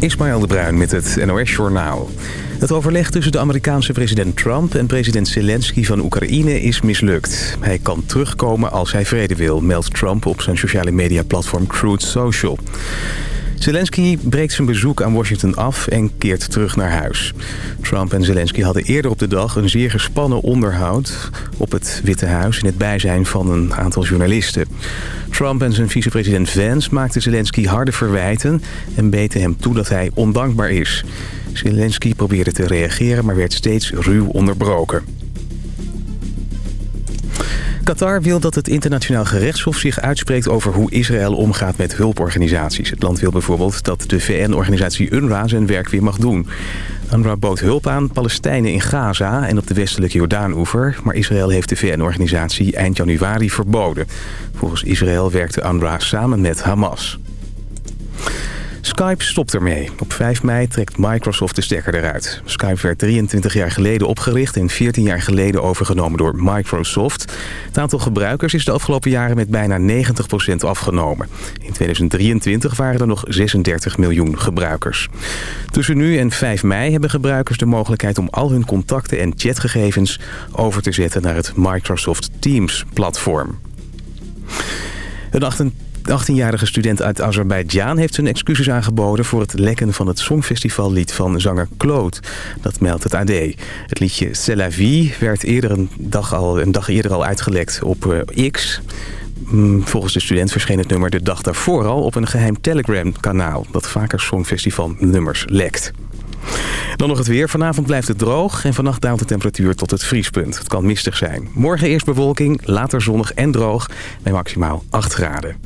Ismaël de Bruin met het NOS Journaal. Het overleg tussen de Amerikaanse president Trump en president Zelensky van Oekraïne is mislukt. Hij kan terugkomen als hij vrede wil, meldt Trump op zijn sociale mediaplatform Truth Social. Zelensky breekt zijn bezoek aan Washington af en keert terug naar huis. Trump en Zelensky hadden eerder op de dag een zeer gespannen onderhoud... op het Witte Huis in het bijzijn van een aantal journalisten. Trump en zijn vicepresident Vance maakten Zelensky harde verwijten... en beten hem toe dat hij ondankbaar is. Zelensky probeerde te reageren, maar werd steeds ruw onderbroken. Qatar wil dat het internationaal gerechtshof zich uitspreekt over hoe Israël omgaat met hulporganisaties. Het land wil bijvoorbeeld dat de VN-organisatie UNRWA zijn werk weer mag doen. UNRWA bood hulp aan Palestijnen in Gaza en op de westelijke Jordaanoever... maar Israël heeft de VN-organisatie eind januari verboden. Volgens Israël werkte UNRWA samen met Hamas. Skype stopt ermee. Op 5 mei trekt Microsoft de stekker eruit. Skype werd 23 jaar geleden opgericht en 14 jaar geleden overgenomen door Microsoft. Het aantal gebruikers is de afgelopen jaren met bijna 90% afgenomen. In 2023 waren er nog 36 miljoen gebruikers. Tussen nu en 5 mei hebben gebruikers de mogelijkheid om al hun contacten en chatgegevens over te zetten naar het Microsoft Teams platform. Een 18-jarige student uit Azerbeidzjan heeft zijn excuses aangeboden... voor het lekken van het songfestivallied van zanger Claude. Dat meldt het AD. Het liedje C'est la vie werd eerder een, dag al, een dag eerder al uitgelekt op uh, X... Mm, volgens de student verscheen het nummer de dag daarvoor al op een geheim Telegram-kanaal... dat vaker songfestivalnummers lekt. Dan nog het weer. Vanavond blijft het droog en vannacht daalt de temperatuur tot het vriespunt. Het kan mistig zijn. Morgen eerst bewolking, later zonnig en droog bij maximaal 8 graden.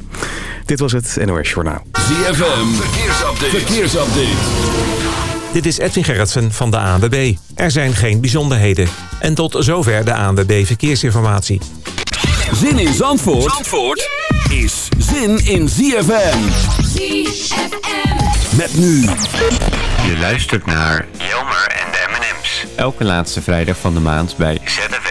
Dit was het NOS Journaal. ZFM, verkeersupdate. verkeersupdate. Dit is Edwin Gerritsen van de ANWB. Er zijn geen bijzonderheden. En tot zover de ANWB Verkeersinformatie. Zin in Zandvoort, Zandvoort is zin in ZFM. ZFM. Met nu je luistert naar Jelmer en de M&M's. Elke laatste vrijdag van de maand bij ZFM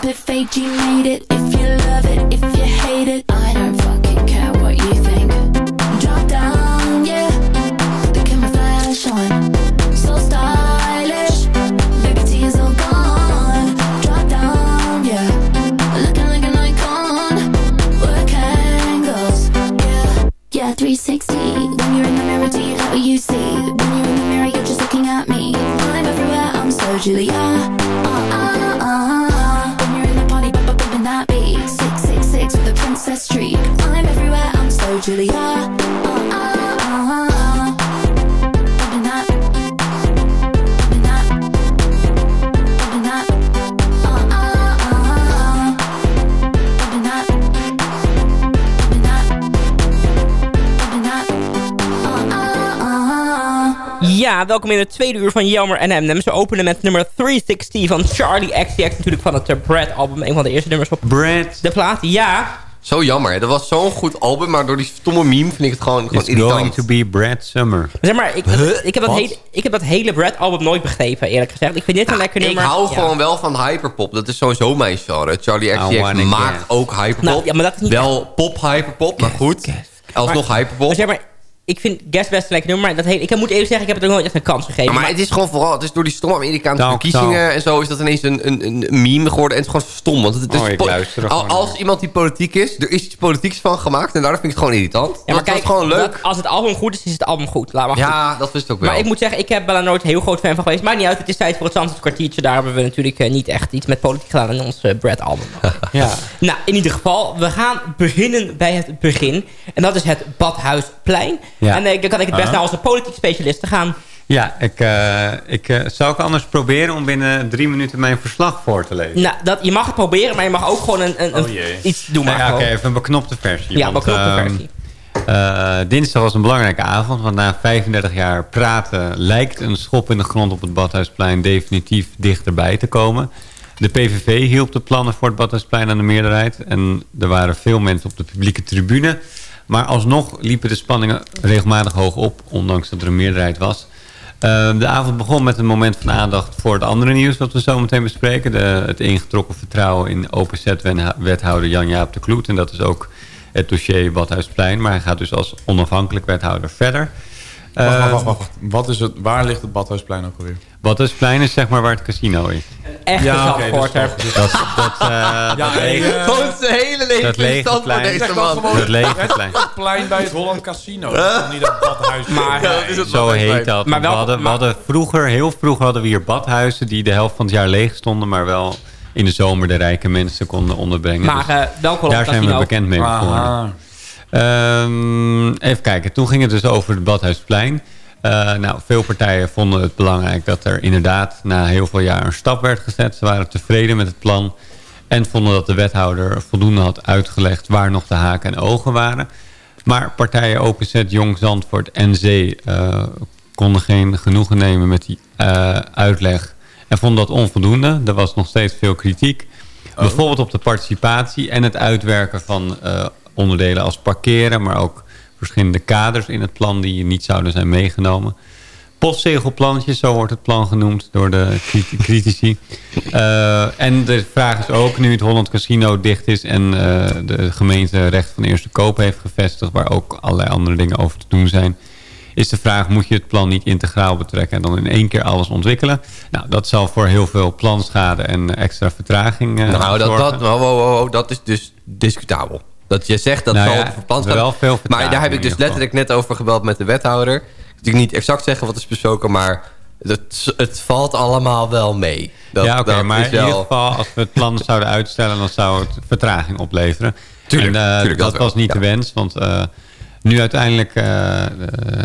if you it. If you love it, if you hate it. I don't fucking care what you think. Drop down, yeah. The camera flash on. So stylish. All gone. Drop down, yeah. Looking like an icon. Work angles, yeah. Yeah, 360 When you're in the mirror, do you you see? When you're in the mirror, you're just looking at me. I'm everywhere, I'm so Julia. Welkom in het tweede uur van Jelmer en. Ze openen met nummer 360 van Charlie XCX. Natuurlijk van het uh, Brad album. Een van de eerste nummers op Brad. de plaat. Ja, Zo jammer. Dat was zo'n goed album, maar door die stomme meme vind ik het gewoon, gewoon It's going to be Brad Summer. Zeg maar, ik, ik, heb dat hele, ik heb dat hele Brad-album nooit begrepen, eerlijk gezegd. Ik vind dit een lekker Ik nummer. hou Ja. gewoon wel van hyperpop. Dat is sowieso mijn genre. Charlie XCX maakt ook hyperpop. Nou, ja, maar dat is niet wel pop hyperpop, maar goed. Alsnog hyperpop. Maar zeg maar, ik vind Guess best een lekker nummer. Maar dat hele, ik moet even zeggen, ik heb het ook nooit echt een kans gegeven. Maar het is gewoon vooral, het is door die stomme Amerikaanse Talk, verkiezingen en zo is dat ineens een, een, een meme geworden. En het is gewoon stom. Want het is Oh, ik luister al- als naar. iemand die politiek is, er is iets politieks van gemaakt. En daardoor vind ik het gewoon irritant. ja, maar kijk, is gewoon leuk. dat- als het album goed is, is het album goed. Laat maar goed. ja, dat is het ook wel. Maar ik moet zeggen, ik heb wel nooit heel groot fan van geweest. Maakt niet uit, het is tijd voor het Zandvoort kwartiertje. Daar hebben we natuurlijk eh, niet echt iets met politiek gedaan in ons eh, Brad-album. Ja. nou, in ieder geval, we gaan beginnen bij het begin. En dat is het Badhuisplein. Ja. En eh, dan kan ik het best naar onze politiek specialisten gaan. Ja, ik, eh, ik eh, zou ik anders proberen om binnen drie minuten mijn verslag voor te lezen. Nou, dat, je mag het proberen, maar je mag ook gewoon een, een, een- Oh iets doen. Nou ja, Oké, even een beknopte versie. Ja, want, beknopte ehm, versie. eh, dinsdag was een belangrijke avond, want na 35 jaar praten lijkt een schop in de grond op het Badhuisplein definitief dichterbij te komen. De PVV hielp de plannen voor het Badhuisplein aan de meerderheid en er waren veel mensen op de publieke tribune. Maar alsnog liepen de spanningen regelmatig hoog op, ondanks dat er een meerderheid was. Eh, de avond begon met een moment van aandacht voor het andere nieuws... wat we zo meteen bespreken. De, het ingetrokken vertrouwen in OPZ-wethouder Jan-Jaap de Kloet. En dat is ook het dossier Badhuisplein. Maar hij gaat dus als onafhankelijk wethouder verder. Wacht, Eh, wacht, wacht, wacht. Wat is het, waar ligt het Badhuisplein ook alweer? Badhuisplein is zeg maar waar het casino is. Echte Ja, oké, Zandvoorter. dus- Dat, dat, eh, dat, nee, lege, eh, Gewoon zijn hele leven Dat lege voor plein. deze Zeg dan man. gewoon dat lege plein. het plein bij het Holland Casino. Dat is toch niet het badhuis. Maar, Ja, dat is het Zo Badhuisplein. heet dat. Maar we, wel- hadden, we maar- hadden vroeger, heel vroeger hadden we hier badhuizen... die de helft van het jaar leeg stonden... maar wel in de zomer de rijke mensen konden onderbrengen. Maar Dus eh welk Holland daar zijn we bekend mee geworden. Ehm, even kijken, toen ging het dus over het Badhuisplein. Eh, nou, veel partijen vonden het belangrijk dat er inderdaad na heel veel jaar een stap werd gezet. Ze waren tevreden met het plan en vonden dat de wethouder voldoende had uitgelegd waar nog de haken en ogen waren. Maar partijen OPZ, Jong, Zandvoort en Zee eh, konden geen genoegen nemen met die eh, uitleg en vonden dat onvoldoende. Er was nog steeds veel kritiek. Bijvoorbeeld op de participatie en het uitwerken van onderdelen als parkeren, maar ook verschillende kaders in het plan die niet zouden zijn meegenomen. Postzegelplantjes, zo wordt het plan genoemd door de criti- critici. Eh, en de vraag is ook, nu het Holland Casino dicht is... en eh, de gemeente recht van eerste koop heeft gevestigd... waar ook allerlei andere dingen over te doen zijn... is de vraag, moet je het plan niet integraal betrekken... en dan in één keer alles ontwikkelen? Nou, dat zal voor heel veel planschade en extra vertraging eh, Nou, dat, dat, oh, oh, oh, dat is dus discutabel. Dat je zegt dat Nou zal ja, wel veel Maar daar heb ik dus letterlijk net over gebeld met de wethouder. Ik kan natuurlijk niet exact zeggen wat is besproken, maar het, het valt allemaal wel mee. Dat, ja, oké, maar is in ieder wel- geval, als we het plan zouden uitstellen... dan zou het vertraging opleveren. Tuurlijk, en, eh, tuurlijk, dat, dat wel, was niet ja. de wens, want eh, nu uiteindelijk... eh,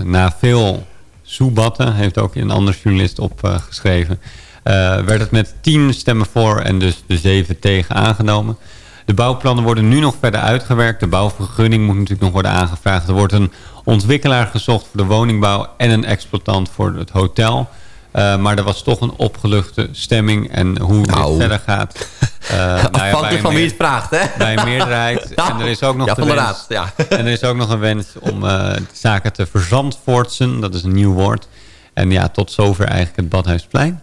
na veel soebatten, heeft ook een ander journalist opgeschreven... werd het met tien stemmen voor en dus de zeven tegen aangenomen. De bouwplannen worden nu nog verder uitgewerkt. De bouwvergunning moet natuurlijk nog worden aangevraagd. Er wordt een ontwikkelaar gezocht voor de woningbouw... en een exploitant voor het hotel... Eh, maar er was toch een opgeluchte stemming. En hoe Nou. dit verder gaat. eh, nou ja, bij Afhankelijk een van wie het vraagt, hè? Bij meerderheid. Nou, en er is ook nog ja, de wens, ja. En er is ook nog een wens om eh, zaken te verzandvoortsen. Dat is een nieuw woord. En ja, tot zover eigenlijk het Badhuisplein.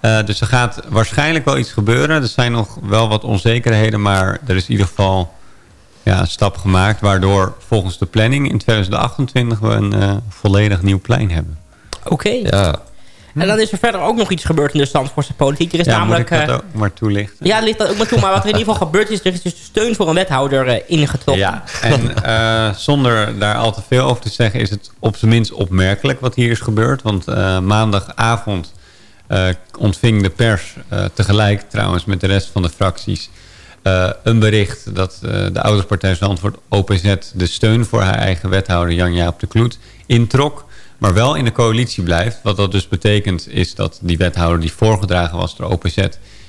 Eh, dus er gaat waarschijnlijk wel iets gebeuren. Er zijn nog wel wat onzekerheden. Maar er is in ieder geval ja, een stap gemaakt. Waardoor volgens de planning in 2028 we een eh, volledig nieuw plein hebben. Oké. Ja. En dan is er verder ook nog iets gebeurd in de Zandvoortse politiek. Er is Ja, namelijk... moet ik dat eh, ook maar toelichten? ja, ligt dat ook maar toe. Maar wat er in ieder geval gebeurd is... er is dus steun voor een wethouder ingetrokken. Ja, en zonder daar al te veel over te zeggen... is het op zijn minst opmerkelijk wat hier is gebeurd. Want maandagavond ontving de pers eh, tegelijk trouwens met de rest van de fracties... eh, een bericht dat eh, de ouderspartij Zandvoort OPZ... de steun voor haar eigen wethouder Jan-Jaap de Kloet introk... maar wel in de coalitie blijft. Wat dat dus betekent is dat die wethouder die voorgedragen was door OPZ...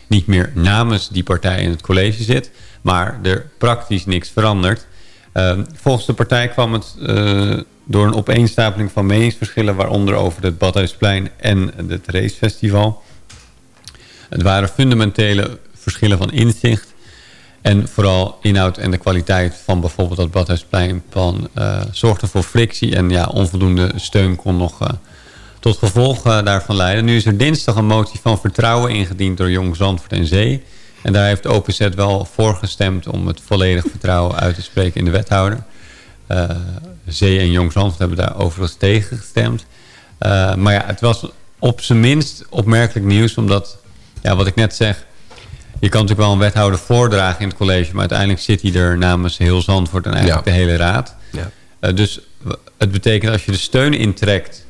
niet meer namens die partij in het college zit... maar er praktisch niks verandert. Eh, volgens de partij kwam het eh, door een opeenstapeling van meningsverschillen... waaronder over het Badhuisplein en het racefestival. Het waren fundamentele verschillen van inzicht. En vooral inhoud en de kwaliteit van bijvoorbeeld dat Badhuispleinplan uh, zorgde voor frictie. En ja, onvoldoende steun kon nog uh, tot gevolg uh, daarvan leiden. Nu is er dinsdag een motie van vertrouwen ingediend door Jong Zandvoort en Zee. En daar heeft OPZ wel voor gestemd om het volledig vertrouwen uit te spreken in de wethouder. Zee en Jong Zandvoort hebben daar overigens tegen gestemd. maar ja, het was op zijn minst opmerkelijk nieuws, omdat, ja, wat ik net zeg je kan natuurlijk wel een wethouder voordragen in het college... maar uiteindelijk zit hij er namens heel Zandvoort en eigenlijk de hele raad. Ja. Uh, dus het betekent als je de steun intrekt,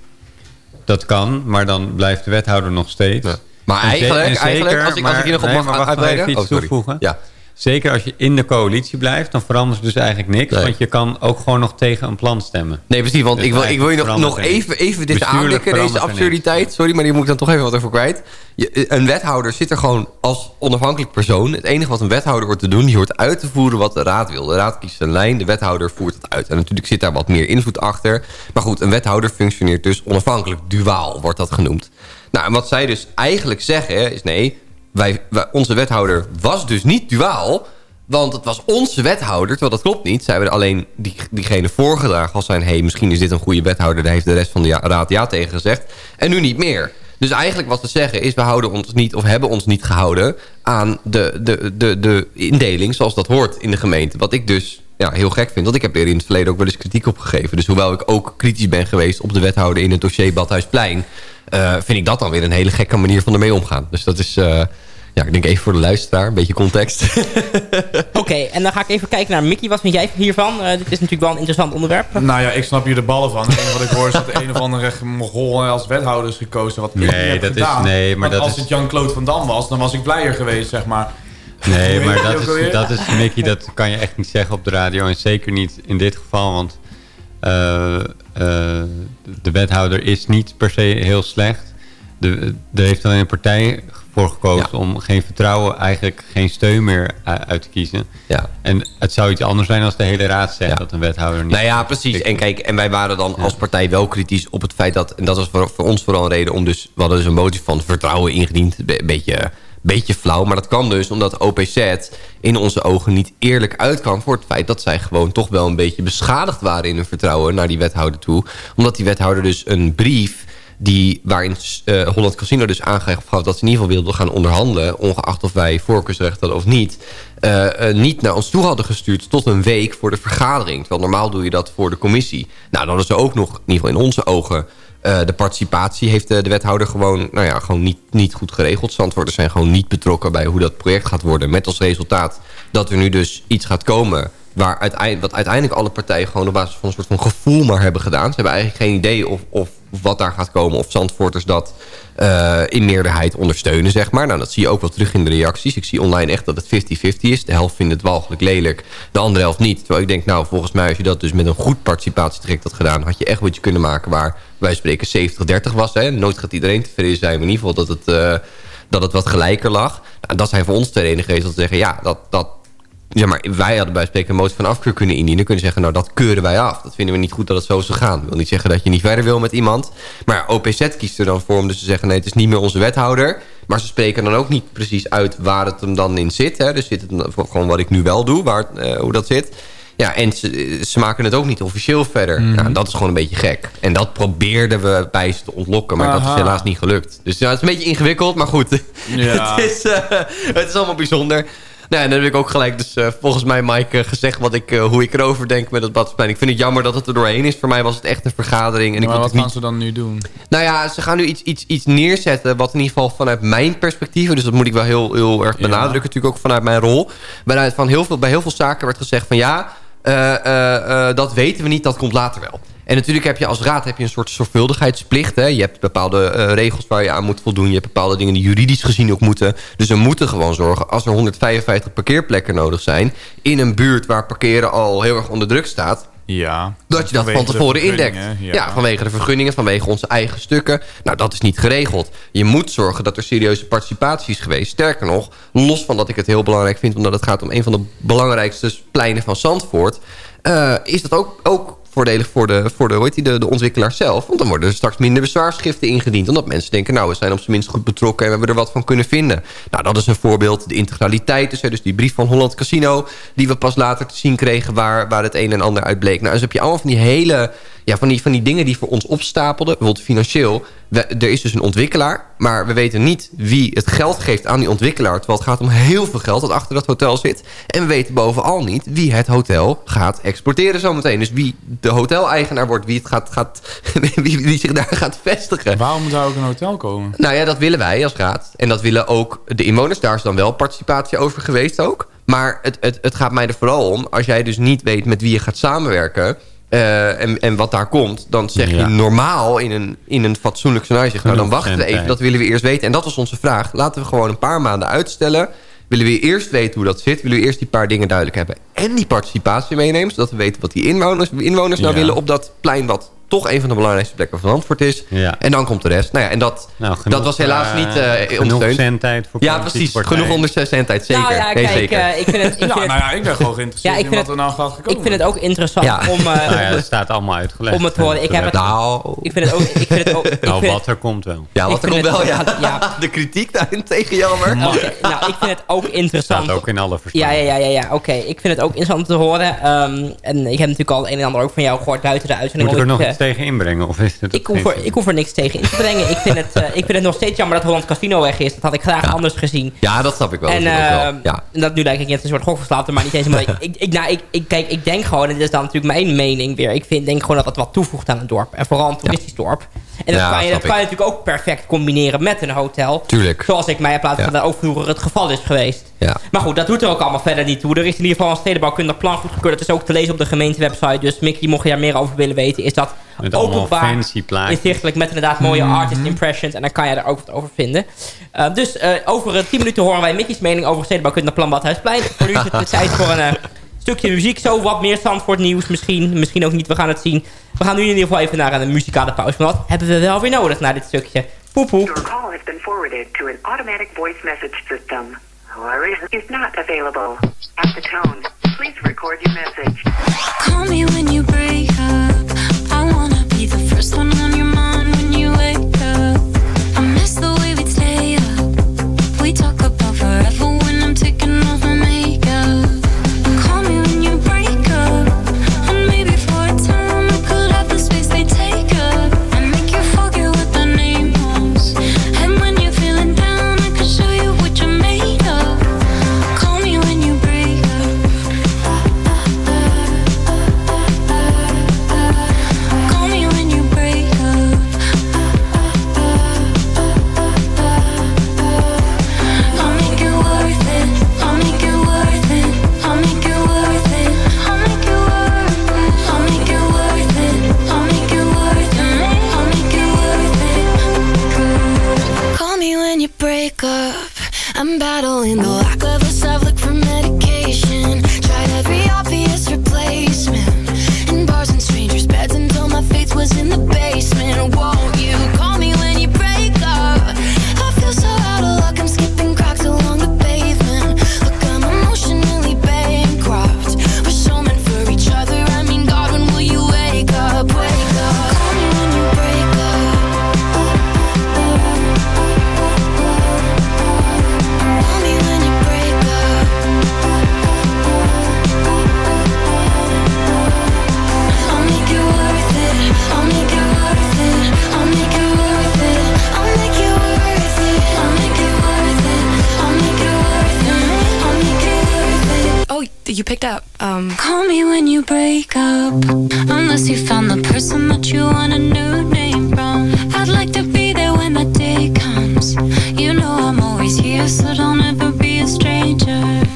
dat kan... maar dan blijft de wethouder nog steeds. Ja. Maar eigenlijk, zeker, eigenlijk, als ik, als ik hier nog op nee, mag uitbreiden... iets oh, toevoegen. Ja. Zeker als je in de coalitie blijft, dan verandert dus eigenlijk niks. Want je kan ook gewoon nog tegen een plan stemmen. Nee, precies. Want dus ik, wil, ik wil je nog, nog even, even dit aandikken, deze absurditeit. Sorry, maar die moet ik dan toch even wat over kwijt. Je, een wethouder zit er gewoon als onafhankelijk persoon. Het enige wat een wethouder wordt te doen, die hoort uit te voeren wat de raad wil. De raad kiest een lijn, de wethouder voert het uit. En natuurlijk zit daar wat meer invloed achter. Maar goed, een wethouder functioneert dus onafhankelijk. Duaal wordt dat genoemd. Nou, en wat zij dus eigenlijk zeggen is nee wij, onze wethouder was dus niet duaal. Want het was onze wethouder, terwijl dat klopt niet. Zij hebben alleen die, diegene voorgedragen als zijn... hey, misschien is dit een goede wethouder. Daar heeft de rest van de raad ja tegen gezegd. En nu niet meer. Dus eigenlijk wat te zeggen is... we houden ons niet of hebben ons niet gehouden... aan de, de, de, de indeling zoals dat hoort in de gemeente. Wat ik dus ja, heel gek vind. Want ik heb er in het verleden ook wel eens kritiek op gegeven. Dus hoewel ik ook kritisch ben geweest op de wethouder... in het dossier Badhuisplein... Uh, vind ik dat dan weer een hele gekke manier van ermee omgaan. Dus dat is... Uh, ja, ik denk even voor de luisteraar, een beetje context. Oké, en dan ga ik even kijken naar Mickey. Wat vind jij hiervan? Uh, dit is natuurlijk wel een interessant onderwerp. Nou ja, ik snap hier de ballen van. Enige wat ik hoor is dat een of andere mogol als wethouder is gekozen. Wat nee, dat gedaan. is, nee, maar dat als het Jan-Claude van Dam was, dan was ik blijer geweest, zeg maar. Nee, maar dat is, dat is, Mickey, dat kan je echt niet zeggen op de radio. En zeker niet in dit geval, want uh, de wethouder is niet per se heel slecht. De, er heeft alleen een partij voor gekozen om geen vertrouwen, eigenlijk geen steun meer uit te kiezen. Ja. En het zou iets anders zijn als de hele raad zegt dat een wethouder niet... Nou ja, precies. En kijk, en wij waren dan als partij wel kritisch op het feit dat... en dat was voor, voor ons vooral een reden om dus... we hadden dus een motie van vertrouwen ingediend. Een beetje, beetje flauw, maar dat kan dus omdat OPZ in onze ogen niet eerlijk uitkwam... voor het feit dat zij gewoon toch wel een beetje beschadigd waren in hun vertrouwen naar die wethouder toe. Omdat die wethouder dus een brief die, waarin uh, Holland Casino dus aangegeven dat ze in ieder geval wilden gaan onderhandelen... ongeacht of wij voorkeursrecht hadden of niet... Uh, uh, niet naar ons toe hadden gestuurd tot een week voor de vergadering. Terwijl normaal doe je dat voor de commissie. Nou, dan is er ook nog, in ieder geval in onze ogen... de participatie heeft de, de, wethouder gewoon, nou ja, gewoon niet, niet goed geregeld. Zandvoorters zijn gewoon niet betrokken bij hoe dat project gaat worden. Met als resultaat dat er nu dus iets gaat komen waar uiteindelijk, wat uiteindelijk alle partijen gewoon op basis van een soort van gevoel maar hebben gedaan. Ze hebben eigenlijk geen idee of, of wat daar gaat komen. Of Zandvoorters dat uh, in meerderheid ondersteunen, zeg maar. Nou, dat zie je ook wel terug in de reacties. Ik zie online echt dat het 50-50 is. De helft vindt het walgelijk lelijk, de andere helft niet. Terwijl ik denk, nou, volgens mij als je dat dus met een goed participatietraject had gedaan... had je echt wat je kunnen maken waar wij spreken 70-30 was. Hè. Nooit gaat iedereen tevreden zijn, maar in ieder geval dat het, uh, dat het wat gelijker lag. Nou, dat zijn voor ons de enige geweest om te zeggen... ja, dat, dat ja, maar wij hadden bij spreken een motie van afkeur kunnen indienen. Kunnen zeggen, nou dat keuren wij af. Dat vinden we niet goed dat het zo zou gaan. Dat wil niet zeggen dat je niet verder wil met iemand. Maar OPZ kiest er dan voor om dus te zeggen... nee, het is niet meer onze wethouder. Maar ze spreken dan ook niet precies uit waar het hem dan in zit. Hè. Dus zit het gewoon wat ik nu wel doe, waar, uh, hoe dat zit. Ja, en ze, ze, maken het ook niet officieel verder. Mm. Nou, dat is gewoon een beetje gek. En dat probeerden we bij ze te ontlokken. Maar dat is helaas niet gelukt. Dus ja, het is een beetje ingewikkeld. Maar goed, ja. het, is, uh, het is allemaal bijzonder. Nou, en dan heb ik ook gelijk dus uh, volgens mij Mike uh, gezegd wat ik, uh, hoe ik erover denk met het badsplein. Ik vind het jammer dat het er doorheen is. Voor mij was het echt een vergadering. En maar ik wat gaan niet... ze dan nu doen? Nou ja, ze gaan nu iets, iets, iets neerzetten wat in ieder geval vanuit mijn perspectief... dus dat moet ik wel heel, heel erg benadrukken ja. natuurlijk ook vanuit mijn rol... Vanuit van heel veel, bij heel veel zaken werd gezegd van ja... dat weten we niet, dat komt later wel. En natuurlijk heb je als raad heb je een soort zorgvuldigheidsplicht. Hè? Je hebt bepaalde uh, regels waar je aan moet voldoen. Je hebt bepaalde dingen die juridisch gezien ook moeten. Dus we moeten gewoon zorgen, als er 155 parkeerplekken nodig zijn... in een buurt waar parkeren al heel erg onder druk staat... Ja, dat je dat van tevoren indekt. Ja. ja. vanwege de vergunningen, vanwege onze eigen stukken. Nou, dat is niet geregeld. Je moet zorgen dat er serieuze participatie is geweest. Sterker nog, los van dat ik het heel belangrijk vind... omdat het gaat om een van de belangrijkste pleinen van Zandvoort... Uh, is dat ook, ook voordelig voor de, voor de, heet die, de, de ontwikkelaar zelf. Want dan worden er straks minder bezwaarschriften ingediend. Omdat mensen denken, nou, we zijn op zijn minst goed betrokken... en we hebben er wat van kunnen vinden. Nou, dat is een voorbeeld. De integraliteit dus. Hè, dus die brief van Holland Casino... die we pas later te zien kregen waar, waar het een en ander uit bleek. Nou, dus heb je allemaal van die hele ja, van, die, van die dingen die voor ons opstapelden. Bijvoorbeeld financieel. er is dus een ontwikkelaar. Maar we weten niet wie het geld geeft aan die ontwikkelaar. Terwijl het gaat om heel veel geld dat achter dat hotel zit. En we weten bovenal niet wie het hotel gaat exporteren zometeen. Dus wie de hoteleigenaar wordt. Wie, het gaat, gaat, wie, wie zich daar gaat vestigen. Waarom moet daar ook een hotel komen? Nou ja, dat willen wij als raad. En dat willen ook de inwoners. Daar is dan wel participatie over geweest ook. Maar het, het, het gaat mij er vooral om. Als jij dus niet weet met wie je gaat samenwerken uh, en, en wat daar komt, dan zeg je normaal in een, in een fatsoenlijk scenario... nou, dan wachten we even, dat willen we eerst weten. En dat was onze vraag. Laten we gewoon een paar maanden uitstellen. Willen we eerst weten hoe dat zit? Willen we eerst die paar dingen duidelijk hebben? En die participatie meenemen, zodat we weten wat die inwoners, inwoners nou willen... op dat plein wat toch een van de belangrijkste plekken van Zandvoort is. Ja. En dan komt de rest. Nou ja, en dat, nou, dat was helaas uh, niet uh, genoeg zendtijd voor Ja, precies. Genoeg onder zendtijd, zeker. Nou ja, kijk, zeker. Uh, ik vind het, ik vind nou ja, ik ben gewoon geïnteresseerd ja, in wat er nou gaat gekomen. Ik vind het ook interessant ja. om... nou ja, dat staat allemaal uitgelegd. Om het te horen. Ik heb het... Nou... Ik vind het ook... Ik vind het ook ik nou, wat er komt wel. Ja, wat er komt wel, ja. De kritiek daarin tegen jammer. Nou, ik vind het ook interessant. staat ook in alle verslagen. Ja, ja, ja, ja. Oké. Ik vind het ook interessant te horen. En ik heb natuurlijk al een en ander ook van jou gehoord buiten de uitzending. Moet ik er nog iets tegen inbrengen? Of ik, hoef er, ik hoef er niks tegen in te brengen. ik, vind het, uh, ik vind het nog steeds jammer dat Holland Casino weg is. Dat had ik graag anders gezien. Ja, dat snap ik wel. En wel. Ja. dat nu lijkt ik net een soort gokverslaafde, maar niet eens. Maar ik, ik, nou, ik, ik, kijk, ik denk gewoon, en dit is dan natuurlijk mijn mening weer. Ik vind, denk gewoon dat dat wat toevoegt aan een dorp. En vooral een toeristisch dorp. En dat, kan, je, dat kan je natuurlijk ook perfect combineren met een hotel. Tuurlijk. Zoals ik mij heb laten ja. dat ook vroeger het geval is geweest. Ja. Maar goed, dat doet er ook allemaal verder niet toe. Er is in ieder geval een stedenbouwkundig plan goedgekeurd. Dat is ook te lezen op de gemeentewebsite. Dus Mickey, mocht je daar meer over willen weten, is dat met openbaar, inzichtelijk met inderdaad mooie mhm. artist impressions. En dan kan je daar ook wat over vinden. Uh, dus uh, over 10 minuten horen wij Mickey's mening over stedenbouwkundig plan Badhuisplein. Voor nu is het tijd voor een uh, stukje muziek. Zo wat meer Zandvoort nieuws misschien. Misschien ook niet, we gaan het zien. We gaan nu in ieder geval even naar een muzikale pauze. Maar wat hebben we wel weer nodig na dit stukje? Poep poep. Your call has been forwarded to an automatic voice message system. Whoever is not available. At the tone, please record your message. Call me when you break up. you picked up. Um, Call me when you break up, unless you found the person that you want a new name from. I'd like to be there when the day comes. You know I'm always here, so don't ever be a stranger.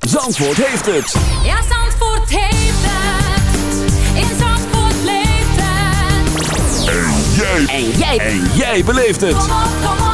Zandvoort heeft het. Ja, Zandvoort heeft het. In Zandvoort leeft het. En jij. En jij. En jij beleeft het. Kom op, kom op.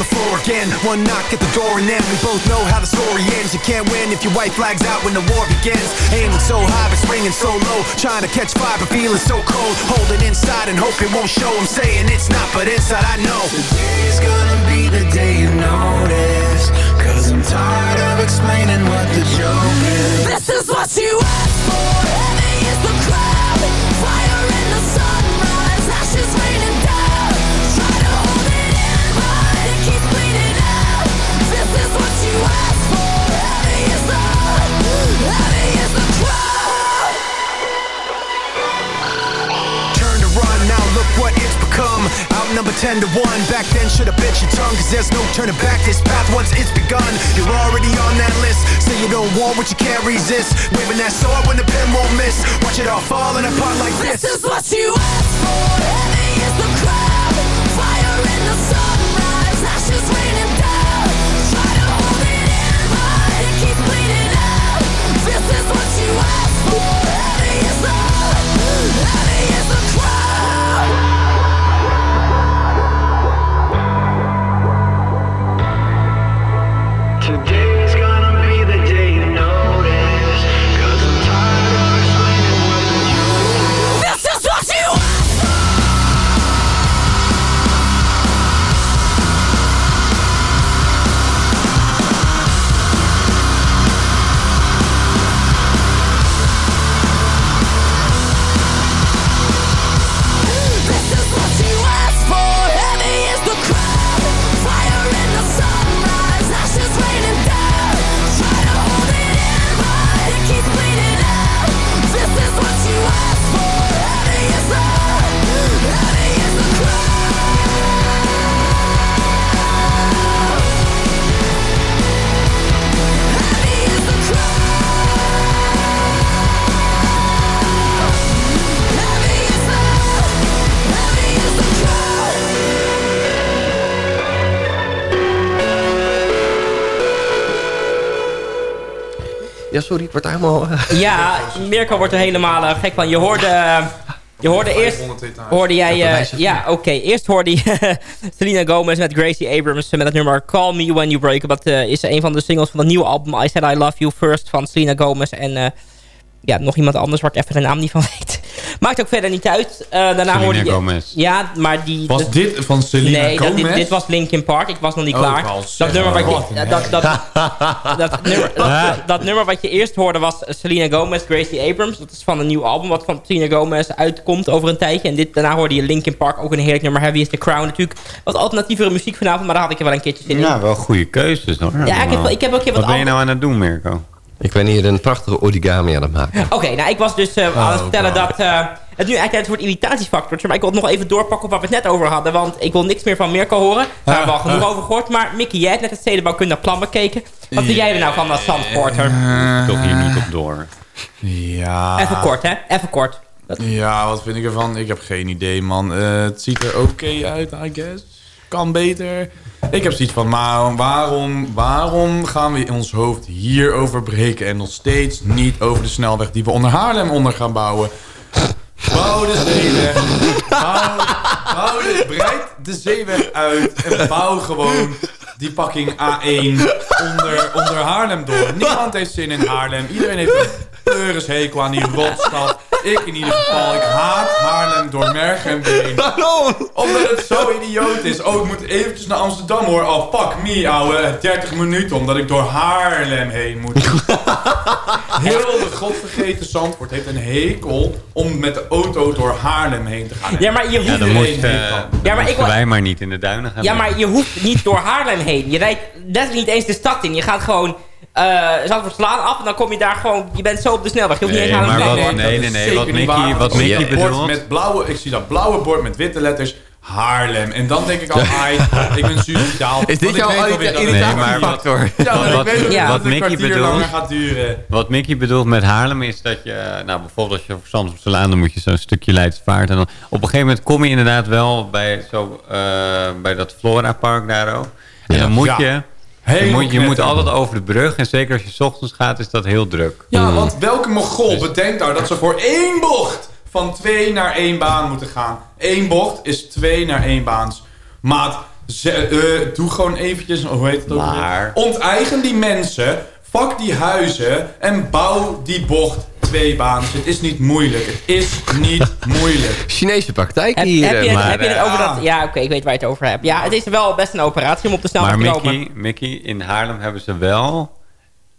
Again. One knock at the door and then we both know how the story ends. You can't win if your white flag's out when the war begins. Aiming so high but swinging so low. Trying to catch fire but feeling so cold. Holding inside and hope it won't show. I'm saying it's not, but inside I know. Today's gonna be the day you notice. Cause I'm tired of explaining what the joke is. This is what you asked for. Heavy is the crowd. Fire in the sunrise. It's become. Outnumber 10 to 1. Back then, should've bit your tongue, cause there's no turning back. This path, once it's begun, you're already on that list. Say you don't want what you can't resist. Waving that sword when the pen won't miss. Watch it all falling apart like sorry, ik word daar helemaal... eh, Ja, Mirko wordt er helemaal eh, gek van. Je hoorde... Je hoorde eerst... Hoorde jij... eh, ja, oké. Eerst hoorde je Selena Gomez met Gracie Abrams met het nummer Call Me When You Break. Dat eh, is een van de singles van het nieuwe album I Said I Love You First van Selena Gomez. En eh, ja, nog iemand anders waar ik even de naam niet van weet. Maakt ook verder niet uit. Eh, daarna Selena hoorde je... Gomez. Ja, maar die... Was dit van Selena Nee, Gomez? dit, dit was Linkin Park. Ik was nog niet Oh, klaar. Dat nummer, wat je, dat, dat, dat, nummer, dat, dat nummer wat je eerst hoorde was Selena Gomez, Gracie Abrams. Dat is van een nieuw album wat van Selena Gomez uitkomt over een tijdje. En dit, daarna hoorde je Linkin Park, ook een heerlijk nummer. Heavy is the Crown natuurlijk. Wat alternatievere muziek vanavond, maar daar had ik er wel een keertje zin in. Ja, wel goede keuzes hoor. Ja, ik heb, ik heb ook wat, Wat ben je nou aan het doen, Mirko? Ik ben hier een prachtige origami aan het maken. Oké, nou ik was dus eh, aan het vertellen dat eh, het nu eigenlijk een soort irritatiefactor is. Maar ik wil het nog even doorpakken op wat we het net over hadden. Want ik wil niks meer van Mirko horen. Daar hebben we al genoeg over gehoord. Maar Mickey, jij hebt net het stedenbouwkundig plan bekeken. Wat vind jij er nou van als Zandvoorter? Toch hier niet op door. Ja. Even kort, hè? Even kort. Ja, wat vind ik ervan? Ik heb geen idee, man. Eh, het ziet er oké uit, I guess. Kan beter. Ik heb zoiets van, maar waarom, waarom gaan we in ons hoofd hierover breken... en nog steeds niet over de snelweg die we onder Haarlem onder gaan bouwen? Bouw de zeeweg. Bouw, de, breid de zeeweg uit en bouw gewoon die pakking A1 onder, onder Haarlem door. Niemand heeft zin in Haarlem. Iedereen heeft een pleurishekel aan die rotstad. Ik in ieder geval. Ik haat Haarlem door merg en been. Omdat het zo idioot is. Oh, ik moet eventjes naar Amsterdam hoor. Oh, fuck me, ouwe. 30 minuten omdat ik door Haarlem heen moet. Heel de godvergeten Zandvoort heeft een hekel om met de auto door Haarlem heen te gaan. Ja, maar je hoeft... Ja, dan eh, Ja, maar ik wij maar niet in de duinen gaan Ja, maar je hoeft niet door Haarlem heen. Je rijdt net niet eens de stad in. Je gaat gewoon... eh Zandvoort slaan af en dan kom je daar gewoon... Je bent zo op de snelweg. Je hoeft niet Nee, eens aan het plein. nee, nee, nee, wat Mickey- wat Mickey bedoelt- met blauwe, ik zie dat blauwe bord met witte letters. Haarlem. En dan denk ik al, ai, ik ben suicidaal. Is dit jouw maar wat, factor? Ja, maar wat- ik weet ja. dat wat het een Mickey bedoelt- langer gaat duren. Wat Mickey bedoelt met Haarlem is dat je... Nou, bijvoorbeeld als je over Zandvoortselaan... dan moet je zo'n stukje Leidsvaart. En dan, op een gegeven moment kom je inderdaad wel bij, zo, eh, bij dat Flora-park daar ook. En dan moet Ja. je... Je moet, je moet altijd over de brug. En zeker als je 's ochtends gaat, is dat heel druk. Ja, want welke mogol bedenkt nou dat ze voor één bocht van twee naar één baan moeten gaan? Eén bocht is twee naar één baans. Maat, doe gewoon eventjes, hoe heet het ook maar... Onteigen die mensen, fuck die huizen en bouw die bocht twee banen. Het is niet moeilijk. Het is niet moeilijk. Chinese praktijk hier. Heb, je, maar, heb je het over dat... Ja, oké, ik weet waar je het over hebt. Ja, het is wel best een operatie om op de snelweg te komen. Maar Mickey, in Haarlem hebben ze wel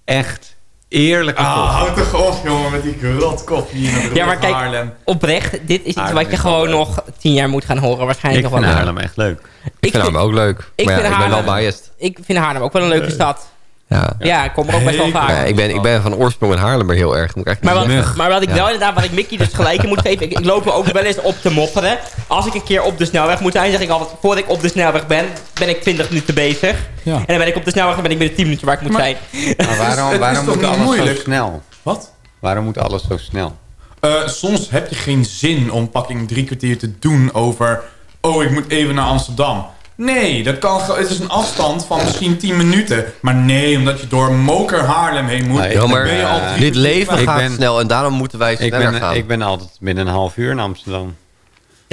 echt eerlijke ah, koffie. houd toch op, jongen, met die rot koffie in Ja, maar kijk, Haarlem. oprecht, dit is iets wat je gewoon nog tien jaar moet gaan horen. Waarschijnlijk ik nog wel. Ik vind Haarlem echt leuk. Ik, ik vind Haarlem ook leuk. Ik, maar ja, ik ben wel biased. Ik vind Haarlem ook wel een leuke stad. Ja, ja ik kom er ook best wel vaak. Ja, ik, ben, ik ben van oorsprong in Haarlemmer heel erg. Moet maar, wat, maar wat ik wel inderdaad, wat ik Mickey dus gelijk in moet geven... Ik, ik loop er ook wel eens op te mopperen. Als ik een keer op de snelweg moet zijn, zeg ik altijd... Voordat ik op de snelweg ben, ben ik 20 minuten bezig. Ja. En dan ben ik op de snelweg ben ik binnen 10 minuten waar ik moet zijn. Maar waarom, waarom moet alles moeilijk? zo snel? Wat? Waarom moet alles zo snel? Uh, soms heb je geen zin om pakking drie kwartier te doen over... Oh, ik moet even naar Amsterdam. Nee, dat kan, het is een afstand van misschien 10 minuten. Maar nee, omdat je door Moker Haarlem heen moet... Nee, maar, ben je al dit leven gaat snel en daarom moeten wij sneller ik ben, gaan. Ik ben altijd binnen een half uur in Amsterdam.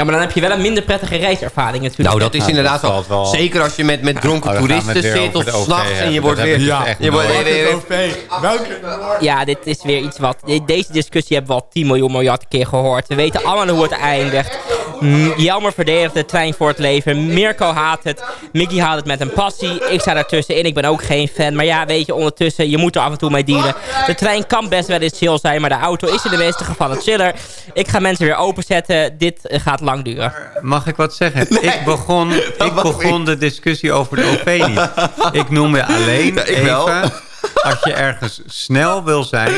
Ja, maar dan heb je wel een minder prettige reiservaring natuurlijk. Nou, dat is inderdaad wel, wel, Zeker als je met, met dronken toeristen zit of s'nachts en je wordt weer... Ja, je wordt weer... Ja, dit is weer iets wat... Deze discussie hebben we al 10 miljoen miljard keer gehoord. We weten allemaal hoe het eindigt. Jelmer verdedigt de trein voor het leven. Mirko haat het. Mickey haat het met een passie. Ik sta daartussenin. Ik ben ook geen fan. Maar ja, weet je, ondertussen, je moet er af en toe mee dealen. De trein kan best wel eens chill zijn, maar de auto is in de meeste gevallen chiller. Ik ga mensen weer openzetten. Dit gaat lang duren. Mag ik wat zeggen? Ik begon, ik begon de discussie over de OP niet. Ik noemde alleen ja, ik even... Wel als je ergens snel wil zijn,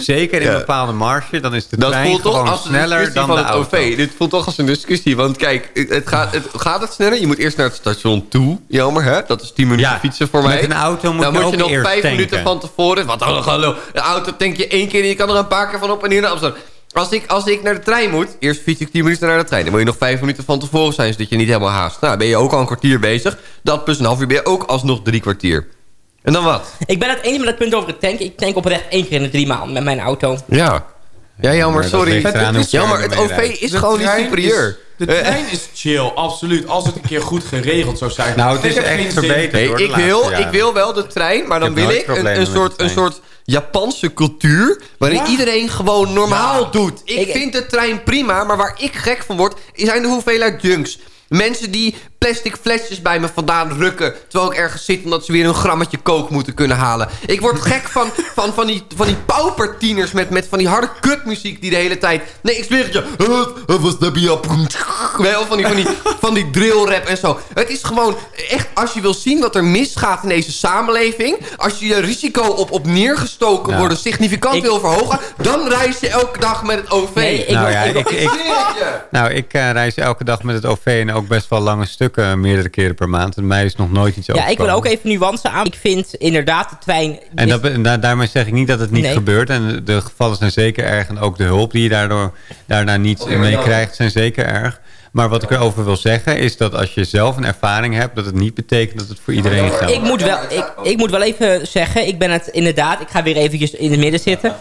zeker in een bepaalde marge, dan is de dat trein gewoon sneller dan de auto. OV. Dit voelt toch als een discussie, want kijk, het gaat het, gaat het sneller? Je moet eerst naar het station toe, jammer hè? Dat is 10 minuten fietsen voor mij. Met een auto moet dan je moet je nog 5 minuten van tevoren, wat oh, hallo, de auto denk je één keer en je kan er een paar keer van op en neer naar Amsterdam. Als ik, als ik naar de trein moet, eerst fiets ik 10 minuten naar de trein. Dan moet je nog 5 minuten van tevoren zijn, zodat je niet helemaal haast. Nou, ben je ook al een kwartier bezig. Dat plus een half uur ben je ook alsnog drie kwartier. En dan wat? Ik ben het eens met het punt over het tanken. Ik tank oprecht één keer in de drie maanden met mijn auto. Ja. Ja, jammer, sorry. Het, jammer, het OV is gewoon niet superieur. de trein is chill, absoluut. Als het een keer goed geregeld zou zijn. Nou, het is echt verbeterd. ik, wil, ik wil wel de trein, maar dan wil ik een, een soort, een soort Japanse cultuur... waarin iedereen gewoon normaal doet. Ik, ik, vind de trein prima, maar waar ik gek van word... zijn de hoeveelheid junks. Mensen die plastic flesjes bij me vandaan rukken... terwijl ik ergens zit omdat ze weer een grammetje kook moeten kunnen halen. Ik word gek van, van, van die, van die paupertieners met, met van die harde kutmuziek... die de hele tijd... Nee, ik zweer het je. was de Wel, van die, van die, van die drillrap en zo. Het is gewoon echt... Als je wil zien wat er misgaat in deze samenleving... als je je risico op, op neergestoken worden significant wil verhogen... dan reis je elke dag met het OV. Nee, ik, nou, ja, ik, ik, ik, nou, ik uh, reis elke dag met het OV... en ook best wel lange stukken meerdere keren per maand. En mij is nog nooit iets over. Ja, ik wil ook even nuance aan. Ik vind inderdaad de trein... En dat, daarmee zeg ik niet dat het niet gebeurt. En de gevallen zijn zeker erg. En ook de hulp die je daardoor, daarna niet mee krijgt zijn zeker erg. Maar wat ik erover wil zeggen is dat als je zelf een ervaring hebt... dat het niet betekent dat het voor iedereen geldt. Ik moet wel, ik, ik moet wel even zeggen, ik ben het inderdaad... ik ga weer eventjes in het midden zitten.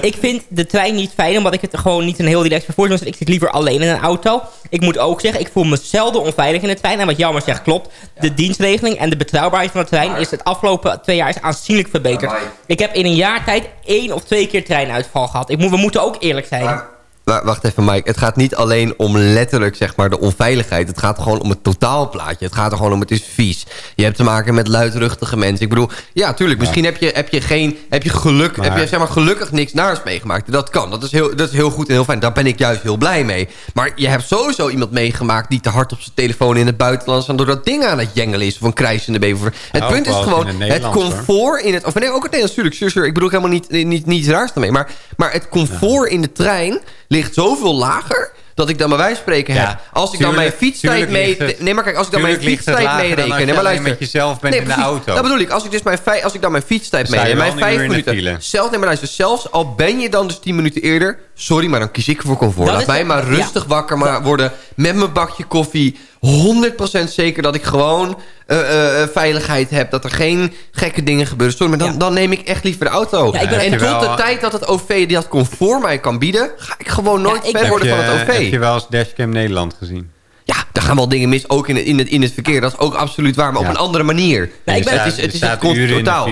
Ik vind de trein niet fijn, omdat ik het gewoon niet een heel direct vervoer dus Ik zit liever alleen in een auto. Ik moet ook zeggen, ik voel me zelden onveilig in de trein. En wat jammer zegt klopt. De dienstregeling en de betrouwbaarheid van de trein... is het afgelopen twee jaar is aanzienlijk verbeterd. Ik heb in een jaar tijd één of twee keer treinuitval gehad. Ik moet, we moeten ook eerlijk zijn wacht even Mike, het gaat niet alleen om letterlijk zeg maar de onveiligheid. Het gaat gewoon om het totaalplaatje. Het gaat er gewoon om het is vies. Je hebt te maken met luidruchtige mensen. Ik bedoel, ja tuurlijk, misschien heb je, heb je geen heb je geluk, heb je zeg maar gelukkig niks naars meegemaakt. Dat kan, dat is, heel, dat is heel goed en heel fijn. Daar ben ik juist heel blij mee. Maar je hebt sowieso iemand meegemaakt die te hard op zijn telefoon in het buitenland door dat ding aan het jengelen is of een krijsende bever. Het punt is gewoon het comfort in het... Of nee, ook het Nederlands, natuurlijk. Sure, Ik bedoel helemaal niet, niet, niet, raars ermee. Maar, maar het comfort in de trein ligt zoveel lager dat ik dan bij wijze van spreken heb. Als ik dan mijn fietstijd mee... Nee, maar kijk, als ik dan mijn fietstijd mee reken... Nee, maar luister. met jezelf bent in de auto. Dat bedoel ik. Als ik, dus mijn, als ik dan mijn fietstijd mee... En mijn vijf minuten... Zelf, nee, maar luister. Zelfs al ben je dan dus tien minuten eerder... Sorry, maar dan kies ik voor comfort. Laat mij maar rustig wakker maar worden... met mijn bakje koffie 100% zeker dat ik gewoon uh, uh, veiligheid heb. Dat er geen gekke dingen gebeuren. Sorry, maar dan, dan neem ik echt liever de auto. Ja, ik ben, en tot de tijd dat het OV dat comfort mij kan bieden... ga ik gewoon nooit ja, worden van het OV. Heb je wel eens Dashcam Nederland gezien? Ja, daar gaan wel dingen mis, ook in het, in het, in het verkeer. Dat is ook absoluut waar, maar op een andere manier. Nee, ik ben, het is, het is, het totaal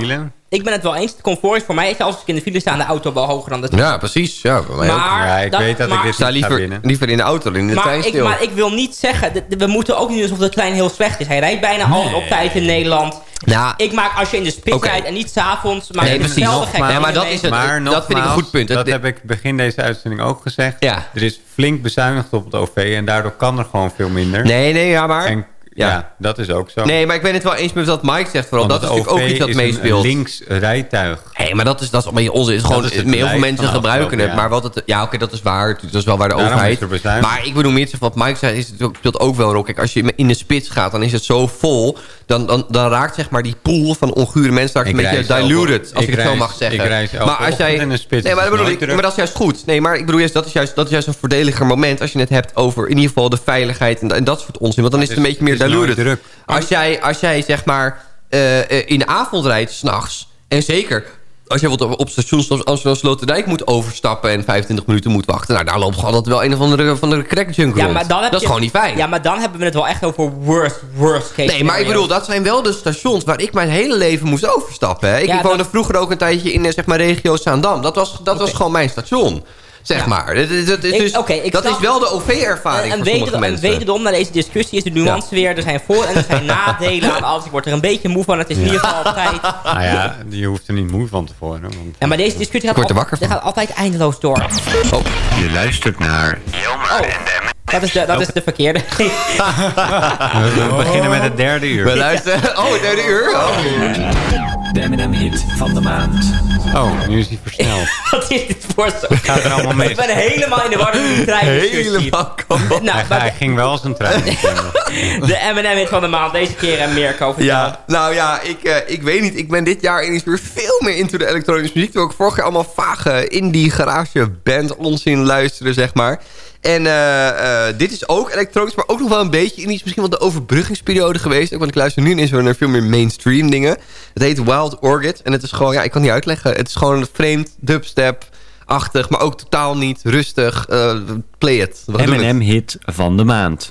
ik ben het wel eens. Het comfort is voor mij, als ik in de file sta, de auto wel hoger dan de Ja, precies. Ja, maar, ja ik weet dat ik dit sta liever, liever in de auto dan in de maar ik, maar ik wil niet zeggen, we moeten ook niet alsof de trein heel slecht is. Hij rijdt bijna nee. al op tijd in Nederland. Nou, ik maak als je in de spits okay. rijdt en niet s'avonds, maar nee, precies. Ja, maar dat, is het, maar dat vind ik een goed punt. Dat heb ik begin deze uitzending ook gezegd. Ja. Er is flink bezuinigd op het OV en daardoor kan er gewoon veel minder. Nee, nee, ja, maar... Ja. dat is ook zo. Nee, maar ik ben het wel eens met wat Mike zegt. Vooral. dat is natuurlijk ook iets dat meespeelt. links rijtuig. Hé, hey, maar dat is, dat is onzin. Het is gewoon, heel veel mensen gebruiken het. Maar wat het... Ja, oké, dat is waar. Dat is wel waar de overheid... Maar ik bedoel meer wat Mike zei, is het speelt ook wel een rol. Kijk, als je in de spits gaat, dan is het zo vol. Dan, dan, dan raakt zeg maar die pool van ongure mensen een beetje diluted. Als ik, het zo mag zeggen. Ik reis maar als jij, in de spits. Nee, maar, bedoel ik, maar dat is juist goed. Nee, maar ik bedoel, dat is juist, dat is juist een voordeliger moment. Als je het hebt over in ieder geval de veiligheid en, en dat soort onzin. Want dan is het een beetje meer diluted. Als jij, als jij zeg maar uh, in de avond rijdt, s'nachts... en zeker als je op, op stations zoals Amsterdam Sloterdijk moet overstappen... en 25 minuten moet wachten... nou, daar loopt gewoon altijd wel een of andere, van de crackjunk ja, dan Dat is gewoon niet fijn. Ja, maar dan hebben we het wel echt over worst, worst case Nee, maar ik bedoel, dat zijn wel de stations... waar ik mijn hele leven moest overstappen. Hè. Ik ja, woonde vroeger ook een tijdje in zeg maar, regio Zaandam. Dat was, dat was gewoon mijn station zeg maar. Dat, is, dat, is, dus, dat is wel de OV-ervaring voor sommige mensen. En wederom, naar deze discussie is de nuance weer... er zijn voor- en er zijn nadelen aan alles. Ik word er een beetje moe van. Het is in ieder geval altijd... Nou ja, je hoeft er niet moe van te worden. Want... Ja, maar deze discussie gaat, altijd, gaat altijd eindeloos door. Oh. Je luistert naar... Jelmer oh. en de dat is de, dat is de verkeerde. we beginnen met het derde uur. We luisteren... Oh, het derde uur? Oh. De M&M-hit van de maand. Oh, nu is hij versneld. Wat is dit voor zo? Gaat er allemaal mee? Ik ben helemaal in de war met die trein. Helemaal kapot. Nou, hij, hij ging wel als een trein. de M&M-hit van de maand. Deze keer en meer over. Ja, nou ja, ik, uh, ik weet niet. Ik ben dit jaar ineens weer veel meer into de elektronische muziek. Terwijl ik vorig jaar allemaal vage indie garage band onzin luisteren, zeg maar. En uh, dit is ook elektronisch, maar ook nog wel een beetje in iets misschien wel de overbruggingsperiode geweest. Want ik luister nu ineens naar veel meer mainstream dingen. Het heet Wild Orchid. En het is gewoon, ja, ik kan niet uitleggen. Het is gewoon een vreemd dubstep-achtig, maar ook totaal niet rustig. Uh, play it. M&M-hit van de maand.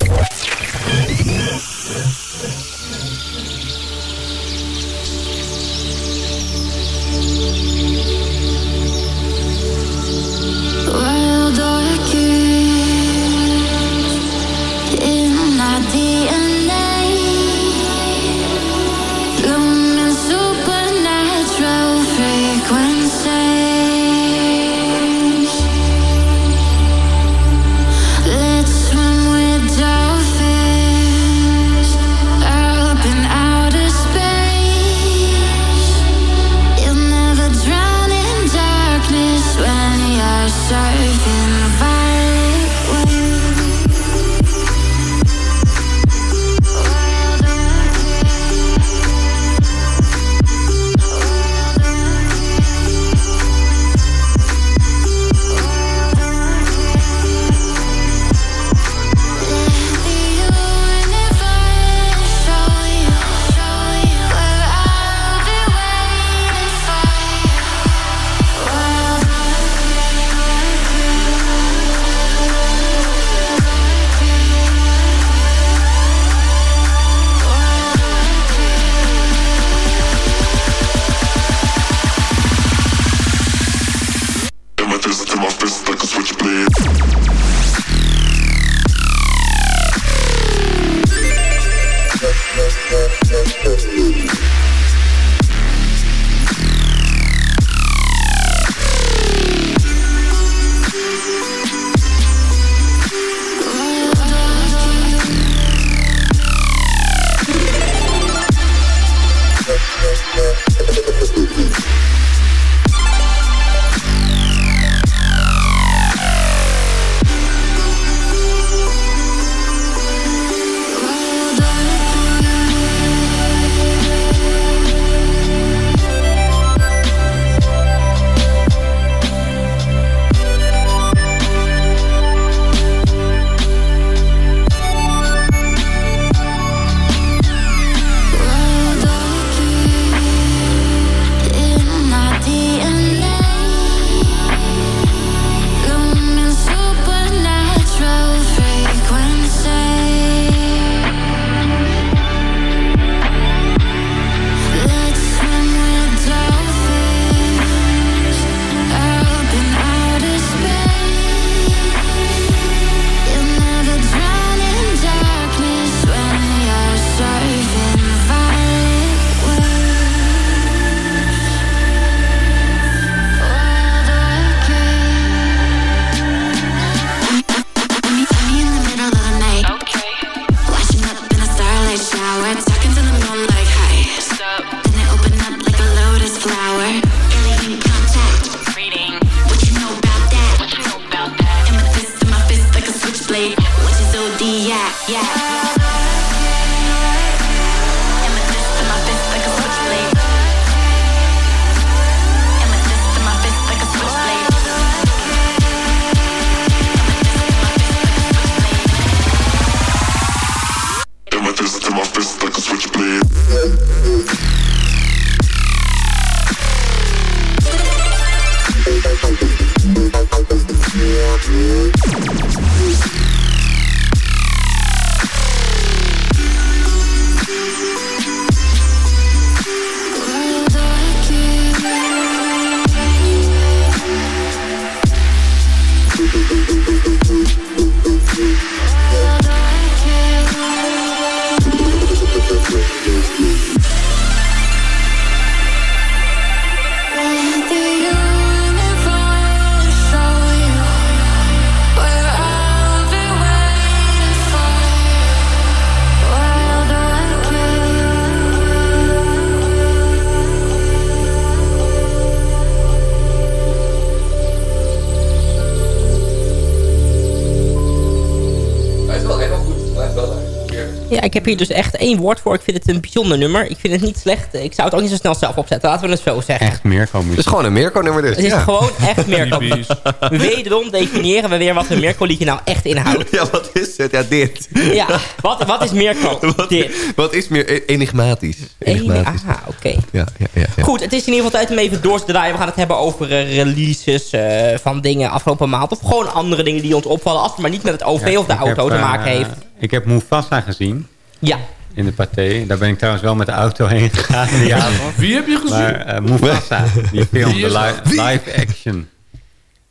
Heb hier dus echt één woord voor. Ik vind het een bijzonder nummer. Ik vind het niet slecht. Ik zou het ook niet zo snel zelf opzetten. Laten we het zo zeggen. Echt Mirko muziek. Het is gewoon een Mirko nummer dus. Het is gewoon echt Mirko. Wederom definiëren we weer wat een Mirko liedje nou echt inhoudt. Ja, wat is het? Ja, dit. Ja, wat, wat is Mirko? Wat, dit. wat is meer e- enigmatisch? enigmatisch. Ah, oké. Ja, ja, ja, ja, Goed, het is in ieder geval tijd om even door te draaien. We gaan het hebben over uh, releases uh, van dingen afgelopen maand. Of gewoon andere dingen die ons opvallen. Als het maar niet met het OV ja, of de auto heb, te maken uh, heeft. Ik heb Mufasa gezien. Ja. In de Pathé. Daar ben ik trouwens wel met de auto heen gegaan in avond. Wie heb je gezien? Maar Mufasa, die film, de li live action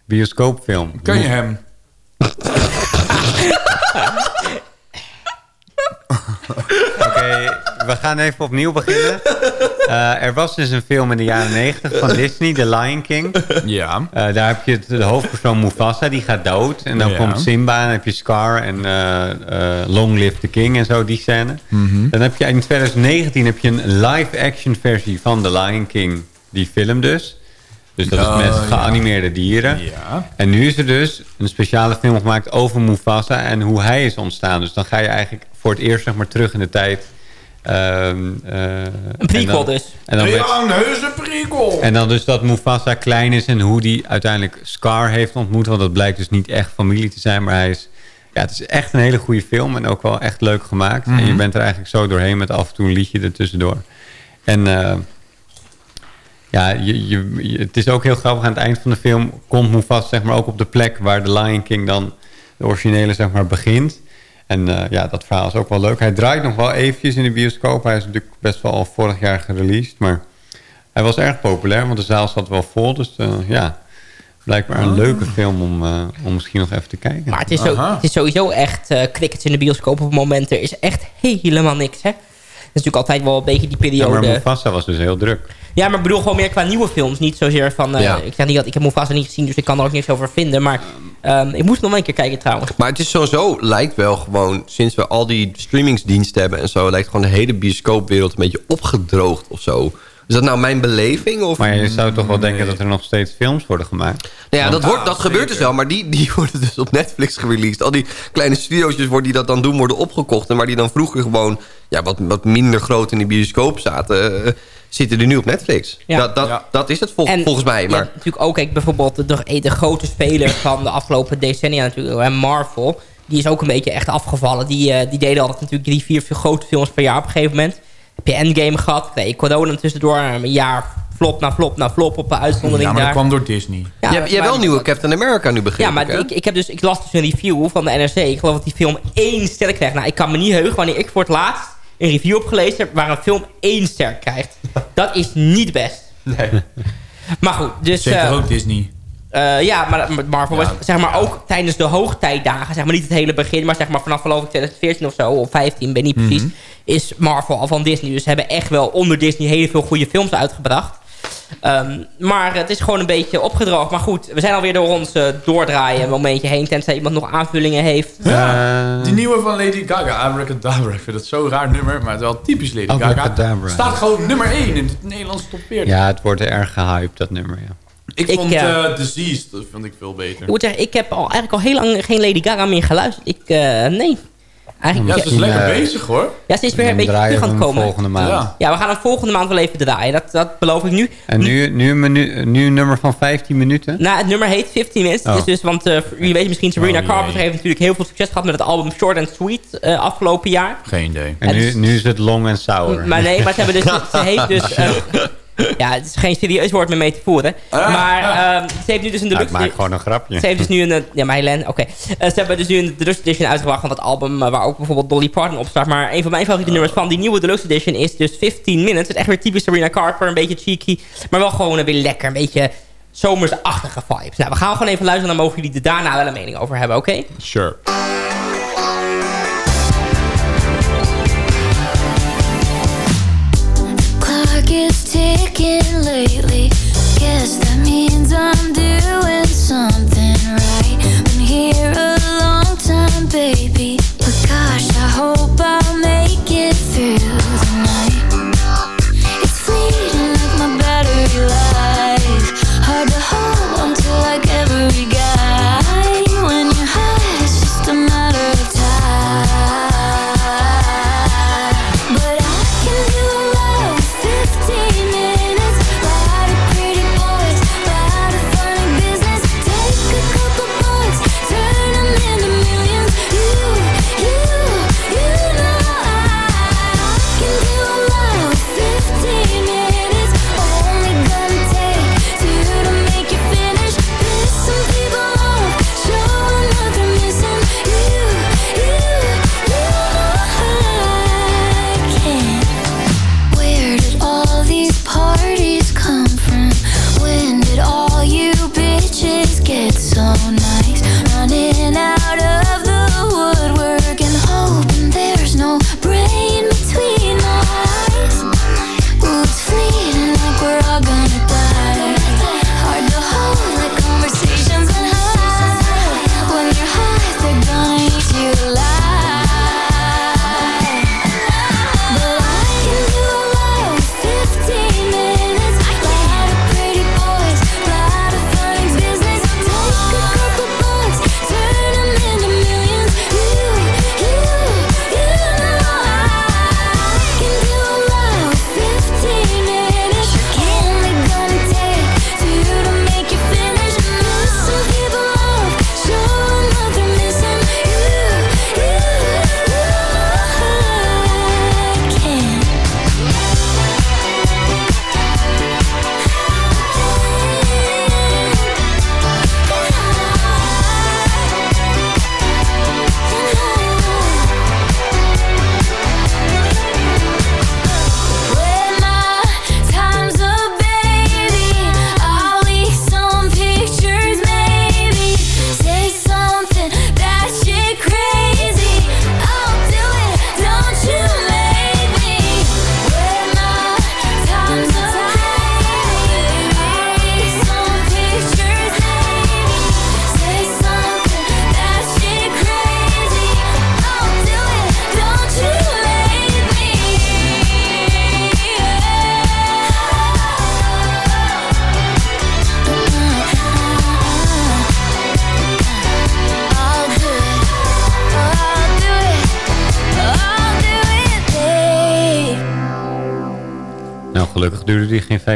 bioscoopfilm. Ken je hem? Oké, okay, we gaan even opnieuw beginnen. Uh, er was dus een film in de jaren 90 van Disney, The Lion King. Ja. Uh, daar heb je de hoofdpersoon Mufasa, die gaat dood. En dan ja. komt Simba en dan heb je Scar en uh, Long Live the King en zo, die scène. Mm -hmm. Dan heb je in 2019 heb je een live-action versie van The Lion King, die film dus. Dus dat Oh, is met ja. geanimeerde dieren. Ja. En nu is er dus een speciale film gemaakt over Mufasa en hoe hij is ontstaan. Dus dan ga je eigenlijk voor het eerst zeg maar, terug in de tijd. Ehm, eh, Een prequel en dan- dus. En dan, met- Ja, een heuse prikkel. en dan dus dat Mufasa klein is en hoe die uiteindelijk Scar heeft ontmoet. Want dat blijkt dus niet echt familie te zijn, maar hij is... Ja, het is echt een hele goede film en ook wel echt leuk gemaakt. En je bent er eigenlijk zo doorheen met af en toe een liedje ertussendoor. En eh, ja, je, je, je- het is ook heel grappig. Aan het eind van de film komt Mufasa zeg maar, ook op de plek waar de Lion King dan de originele zeg maar, begint. En eh, ja, dat verhaal is ook wel leuk. Hij draait nog wel eventjes in de bioscoop. Hij is natuurlijk best wel al vorig jaar gereleased. Maar hij was erg populair, want de zaal zat wel vol. Dus eh, ja, blijkbaar een leuke film om, eh, om misschien nog even te kijken. Maar het is, zo, het is sowieso echt eh crickets in de bioscoop op het moment. Er is echt helemaal niks, hè. Dat is natuurlijk altijd wel een beetje die ja, maar periode. Mufasa was dus heel druk. Ja, maar ik bedoel gewoon meer qua nieuwe films. Niet zozeer van... eh, Ja. Ik zeg niet dat ik heb Mufasa niet gezien, dus ik kan er ook niks over vinden. Maar ehm, ik moest nog wel een keer kijken trouwens. Maar het is sowieso, lijkt wel gewoon... sinds we al die streamingsdiensten hebben en zo... lijkt gewoon de hele bioscoopwereld een beetje opgedroogd of zo. Is dat nou mijn beleving? Of? Maar je zou toch wel denken dat er nog steeds films worden gemaakt? Nou ja, dat, wordt, dat gebeurt dus wel, maar die, die worden dus op Netflix gereleased. Al die kleine studio's worden die dat dan doen, worden opgekocht. En waar die dan vroeger gewoon ja, wat, wat minder groot in de bioscoop zaten... zitten die nu op Netflix. Ja. Dat, dat, Ja. dat is het vol- En volgens mij. je Maar hebt natuurlijk ook kijk, bijvoorbeeld de, de, grote speler van de afgelopen decennia natuurlijk, Marvel. Die is ook een beetje echt afgevallen. Die, eh, die deden altijd natuurlijk drie, vier grote films per jaar op een gegeven moment. Heb je Endgame gehad, kreeg je corona tussendoor. Een jaar flop na flop na flop op de uitzondering Ja, maar dat daar. kwam door Disney. Ja, je, hebt, je hebt maar- wel een nieuwe Captain America nu begrepen. Ja, maar ik, ik, heb dus, ik las dus een review van de NRC. Ik geloof dat die film één ster krijgt. Nou, ik kan me niet heugen wanneer ik voor het laatst een review heb gelezen... heb waar een film één ster krijgt. Dat is niet best. Nee. Maar goed, dus... Zeker eh, ook Disney. eh, ja, maar Marvel Ja, was zeg maar ook tijdens de hoogtijdagen, zeg maar niet het hele begin, maar zeg maar vanaf geloof ik 2014 of zo, of 15, ben niet precies, is Marvel al van Disney. Dus ze hebben echt wel onder Disney hele veel goede films uitgebracht. Ehm, maar het is gewoon een beetje opgedroogd. Maar goed, we zijn alweer door ons eh, doordraaien een momentje heen, tenzij iemand nog aanvullingen heeft. Ja, Eh, die nieuwe van Lady Gaga, Abracadabra. Ik vind het zo'n raar nummer, maar het is wel typisch Lady Gaga. Staat gewoon nummer 1 in het Nederlandse top 40. Ja, het wordt erg gehyped, dat nummer, ja. Ik Ik, vond eh, eh Diseased, dat vond ik veel beter. Ik moet zeggen, ik heb al, eigenlijk al heel lang geen Lady Gaga meer geluisterd. Ik, eh, nee. Eigenlijk, Ja, ze is lekker eh, bezig hoor. ja, ze is weer een beetje terug we aan het komen. volgende maand. Ja. Ja, we gaan hem volgende maand wel even draaien. Dat, dat beloof ik nu. En nu, nu, een menu, nu een nummer van 15 minuten? Nou, het nummer heet 15 Minutes. Oh. Het is dus, want eh, jullie weten misschien, Sabrina Oh, Carpenter heeft natuurlijk heel veel succes gehad met het album Short and Sweet eh, afgelopen jaar. Geen idee. En het nu, is- nu is het long en sour. Maar nee, maar ze, hebben dus, ze heeft dus... eh, ja, het is geen serieus woord meer mee te voeren. Maar ehm, ze heeft nu dus een ik deluxe... maak gewoon een grapje. Ze heeft dus nu een... eh, Ja, maar Helen, oké. Eh, ze hebben dus nu een deluxe edition uitgebracht van dat album... eh, waar ook bijvoorbeeld Dolly Parton op staat. Maar een van mijn favoriete nummers van die nieuwe deluxe edition... is dus 15 Minutes. Het is echt weer typisch Sabrina Carpenter. Een beetje cheeky. Maar wel gewoon een weer lekker. Een beetje zomersachtige vibes. Nou, we gaan gewoon even luisteren. Dan mogen jullie er daarna wel een mening over hebben, oké? Sure. Lately. Guess that means I'm doing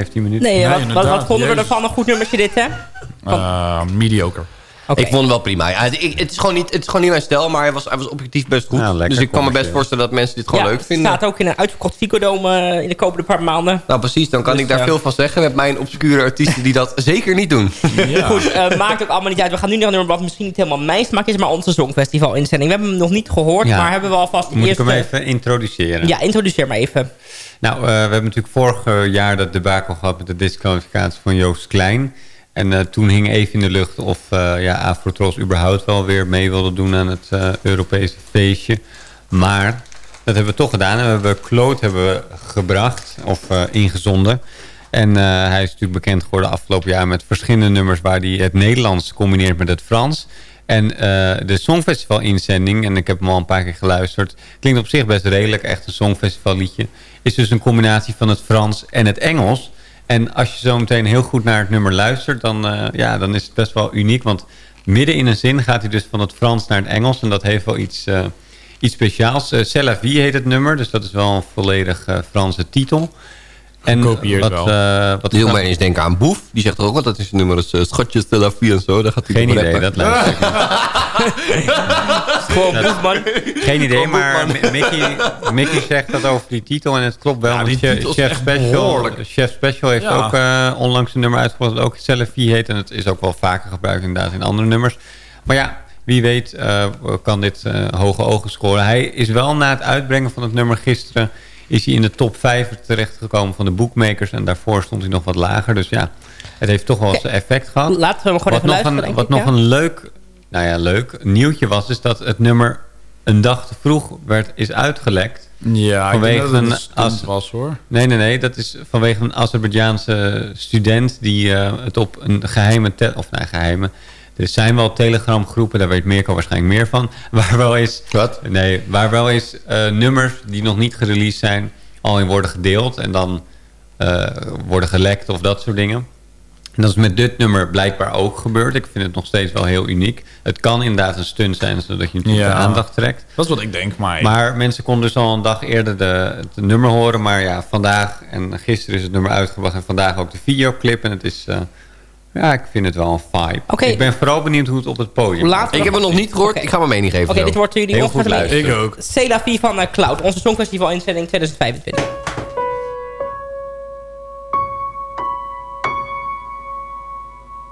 15 minuten. Nee, wat, wat, wat, vonden we ervan? Een goed nummertje dit, hè? Uh, mediocre. Okay. Ik vond hem wel prima. Ja, het, het, is gewoon niet, het is gewoon niet mijn stijl, maar hij was, hij was objectief best goed. Dus ik kan me best voorstellen dat mensen dit gewoon leuk vinden. Het staat ook in een uitverkocht psychodome uh, in de komende paar maanden. Nou precies, dan kan dus, ik daar veel van zeggen met mijn obscure artiesten die dat zeker niet doen. Ja. Goed, uh, maakt ook allemaal niet uit. We gaan nu naar een nummer wat misschien niet helemaal mijn smaak is, maar onze Songfestival inzending. We hebben hem nog niet gehoord, maar hebben we alvast Moet eerste... ik hem even introduceren? Ja, introduceer maar even. Nou, uh, we hebben natuurlijk vorig jaar dat debakel gehad met de disqualificatie van Joost Klein... En uh, toen hing even in de lucht of uh, ja, Afrotros überhaupt wel weer mee wilde doen aan het uh, Europese feestje. Maar dat hebben we toch gedaan. En we hebben Claude hebben gebracht of ingezonden. En hij is natuurlijk bekend geworden afgelopen jaar met verschillende nummers... waar hij het Nederlands combineert met het Frans. En de Songfestival-inzending, en ik heb hem al een paar keer geluisterd... klinkt op zich best redelijk, echt een Songfestival liedje... is dus een combinatie van het Frans en het Engels... En als je zo meteen heel goed naar het nummer luistert, dan, uh, ja, dan is het best wel uniek. Want midden in een zin gaat hij dus van het Frans naar het Engels. En dat heeft wel iets, uh, iets speciaals. Uh, C'est la vie heet het nummer, dus dat is wel een volledig Franse titel. En wat, wel. Uh, wat Heel mij eens denken aan Boef. Die zegt ook wat dat is een nummer. Dus, uh, Schotjes de la vie en zo. Daar gaat hij Geen idee, dat lijkt Gewoon Boef, man. Geen idee, maar Mickey, Mickey zegt dat over die titel. En het klopt wel. Ja, die Chef, Chef Special, Chef Special heeft ja. ook uh, onlangs een nummer uitgebracht. Dat ook Vie heet. En het is ook wel vaker gebruikt inderdaad in andere nummers. Maar ja, wie weet kan dit hoge ogen scoren. Hij is wel na het uitbrengen van het nummer gisteren is hij in de top 5 terechtgekomen van de bookmakers. En daarvoor stond hij nog wat lager. Dus ja, het heeft toch wel zijn effect gehad. Laten we hem gewoon wat even nog Een, wat nog een leuk, nou ja, leuk nieuwtje was... is dat het nummer een dag te vroeg werd, is uitgelekt. Ja, vanwege dat een was hoor. Nee, nee, nee. Dat is vanwege een Azerbeidzjaanse student... die uh, het op een geheime... Of nee, geheime er zijn wel Telegram groepen, daar weet Mirko waarschijnlijk meer van. Waar wel is, Wat? Nee, waar wel eens uh, nummers die nog niet gereleased zijn, al in worden gedeeld. En dan uh, worden gelekt of dat soort dingen. En dat is met dit nummer blijkbaar ook gebeurd. Ik vind het nog steeds wel heel uniek. Het kan inderdaad een stunt zijn, zodat je natuurlijk de aandacht trekt. Dat is wat ik denk, maar... Maar mensen konden dus al een dag eerder de, het nummer horen. Maar ja, vandaag en gisteren is het nummer uitgebracht. En vandaag ook de videoclip. En het is... Uh, ja, ik vind het wel een vibe. Okay. Ik ben vooral benieuwd hoe het op het podium Ik heb het nog niet gehoord. Okay. Ik ga mijn mening geven. Oké, dit wordt jullie Heel goed luisteren. Ik ook. Cela Vie van uh, Cloud. Onze Songfestival inzending 2025.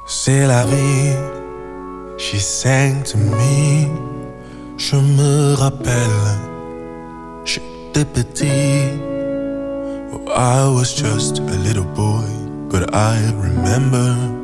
C'est la vie, she sang to me. Je me rappelle, j'étais petit. Oh, I was just a little boy, but I remember.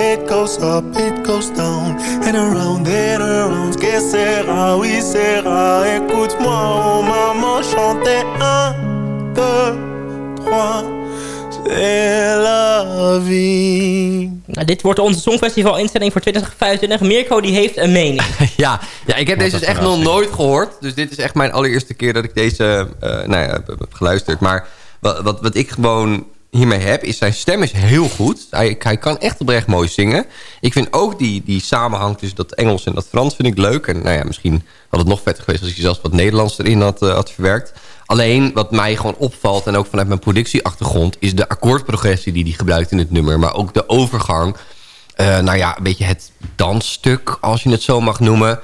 It goes up, it goes down, and around and around. Que sera, oui, sera. Écoute-moi, oh maman, chanter un, deux, trois. C'est la vie. Nou, dit wordt onze Songfestival instelling voor 2025. Mirko die heeft een mening. ja, ja, ik heb deze dus echt nog nooit gehoord. Dus dit is echt mijn allereerste keer dat ik deze uh, nou ja, heb geluisterd. Maar wat, wat, wat ik gewoon hiermee heb, is zijn stem is heel goed. Hij, hij kan echt oprecht mooi zingen. Ik vind ook die, die samenhang tussen dat Engels en dat Frans vind ik leuk. En nou ja, misschien had het nog vetter geweest als hij zelfs wat Nederlands erin had, uh, had verwerkt. Alleen wat mij gewoon opvalt, en ook vanuit mijn productieachtergrond... is de akkoordprogressie die hij gebruikt in het nummer. Maar ook de overgang. Uh, nou ja, een beetje het dansstuk, als je het zo mag noemen.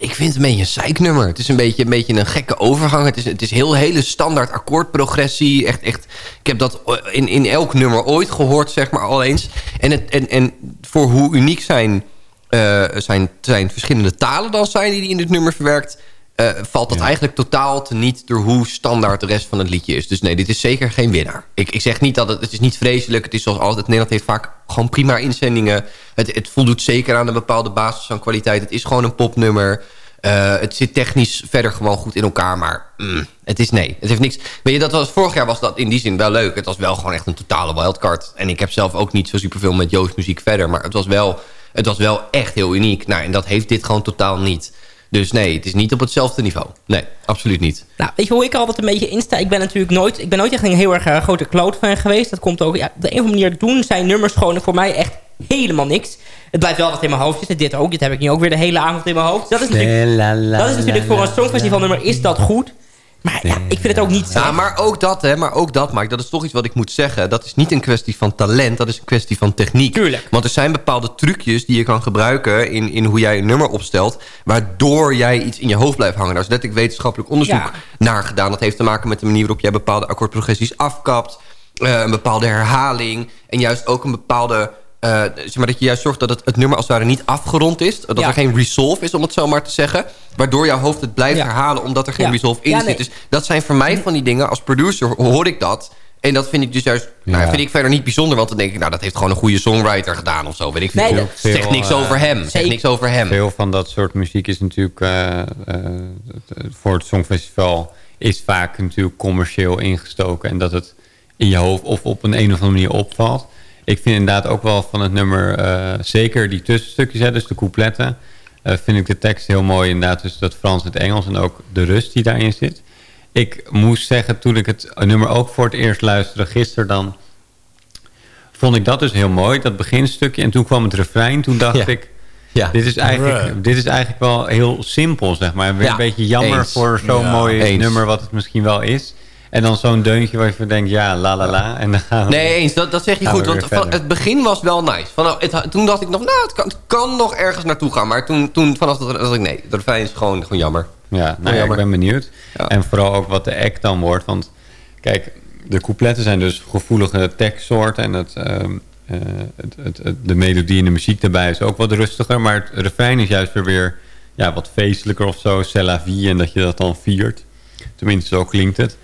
Ik vind het een beetje een zeiknummer. Het is een beetje, een beetje een gekke overgang. Het is, het is heel hele standaard akkoordprogressie. Echt, echt, ik heb dat in, in elk nummer ooit gehoord, zeg maar, al eens. En, het, en, en voor hoe uniek zijn, uh, zijn, zijn verschillende talen dan zijn... die in dit nummer verwerkt uh, valt dat eigenlijk totaal te niet door hoe standaard de rest van het liedje is. Dus nee, dit is zeker geen winnaar. Ik, ik zeg niet dat het, het is niet vreselijk. Het is zoals altijd, Nederland heeft vaak gewoon prima inzendingen. Het, het voldoet zeker aan een bepaalde basis van kwaliteit. Het is gewoon een popnummer. Uh, het zit technisch verder gewoon goed in elkaar, maar mm, het is nee. Het heeft niks. Weet je, dat was, vorig jaar was dat in die zin wel leuk. Het was wel gewoon echt een totale wildcard. En ik heb zelf ook niet zo superveel met Joost muziek verder. Maar het was wel, het was wel echt heel uniek. Nou, en dat heeft dit gewoon totaal niet. Dus nee, het is niet op hetzelfde niveau. Nee, absoluut niet. Nou, weet je hoe ik er altijd een beetje in sta? Ik ben natuurlijk nooit, ik ben nooit echt een heel erg uh, grote cloud fan geweest. Dat komt ook, ja, op de een of andere manier doen zijn nummers gewoon voor mij echt helemaal niks. Het blijft wel wat in mijn hoofd zitten. Dit ook. Dit heb ik nu ook weer de hele avond in mijn hoofd. Dat is natuurlijk, dat is natuurlijk voor een songfestival nummer is dat goed. Maar ja, ik vind het ook niet... Ja, maar ook dat, hè, maar ook dat, Mike, dat is toch iets wat ik moet zeggen. Dat is niet een kwestie van talent, dat is een kwestie van techniek. Tuurlijk. Want er zijn bepaalde trucjes die je kan gebruiken... in, in hoe jij een nummer opstelt... waardoor jij iets in je hoofd blijft hangen. Daar is letterlijk wetenschappelijk onderzoek naar gedaan. Dat heeft te maken met de manier waarop jij bepaalde akkoordprogressies afkapt... Uh, een bepaalde herhaling en juist ook een bepaalde uh, zeg maar dat je juist zorgt dat het, het, nummer als het ware niet afgerond is. Dat er geen resolve is, om het zo maar te zeggen. Waardoor jouw hoofd het blijft herhalen, omdat er geen resolve in zit. Dus dat zijn voor mij van die dingen. Als producer hoor ik dat. En dat vind ik dus juist, nou, vind ik verder niet bijzonder. Want dan denk ik, nou, dat heeft gewoon een goede songwriter gedaan of zo. Weet ik veel. Nee, zegt niks over eh, hem. Zegt niks over hem. Veel van dat soort muziek is natuurlijk uh, voor het Songfestival is vaak natuurlijk commercieel ingestoken. En dat het in je hoofd of op een, een of andere manier opvalt ik vind inderdaad ook wel van het nummer, uh, zeker die tussenstukjes, hè, dus de coupletten, uh, vind ik de tekst heel mooi inderdaad tussen dat Frans en het Engels en ook de rust die daarin zit. Ik moest zeggen, toen ik het nummer ook voor het eerst luisterde gisteren dan, vond ik dat dus heel mooi, dat beginstukje. En toen kwam het refrein, toen dacht ik, ja. Dit, is eigenlijk, dit is eigenlijk wel heel simpel, zeg maar. Een beetje jammer voor zo'n mooi nummer wat het misschien wel is. En dan zo'n deuntje waar je denkt, ja, la la la. En dan gaan we, nee, eens, dat, dat zeg je goed. Want van, het begin was wel nice. Vanaf, het, toen dacht ik nog, nou, het kan, het kan, nog ergens naartoe gaan. Maar toen, toen vanaf dat dacht ik, nee, de refrein is gewoon, gewoon jammer. Ja, nou ja, ik ben benieuwd. En vooral ook wat de act dan wordt. Want kijk, de coupletten zijn dus gevoelige tekstsoorten. En het, uh, het, het, de melodie en de muziek daarbij is ook wat rustiger. Maar het refrein is juist weer, weer ja, wat feestelijker of zo. C'est la vie. En dat je dat dan viert. Tenminste, zo klinkt het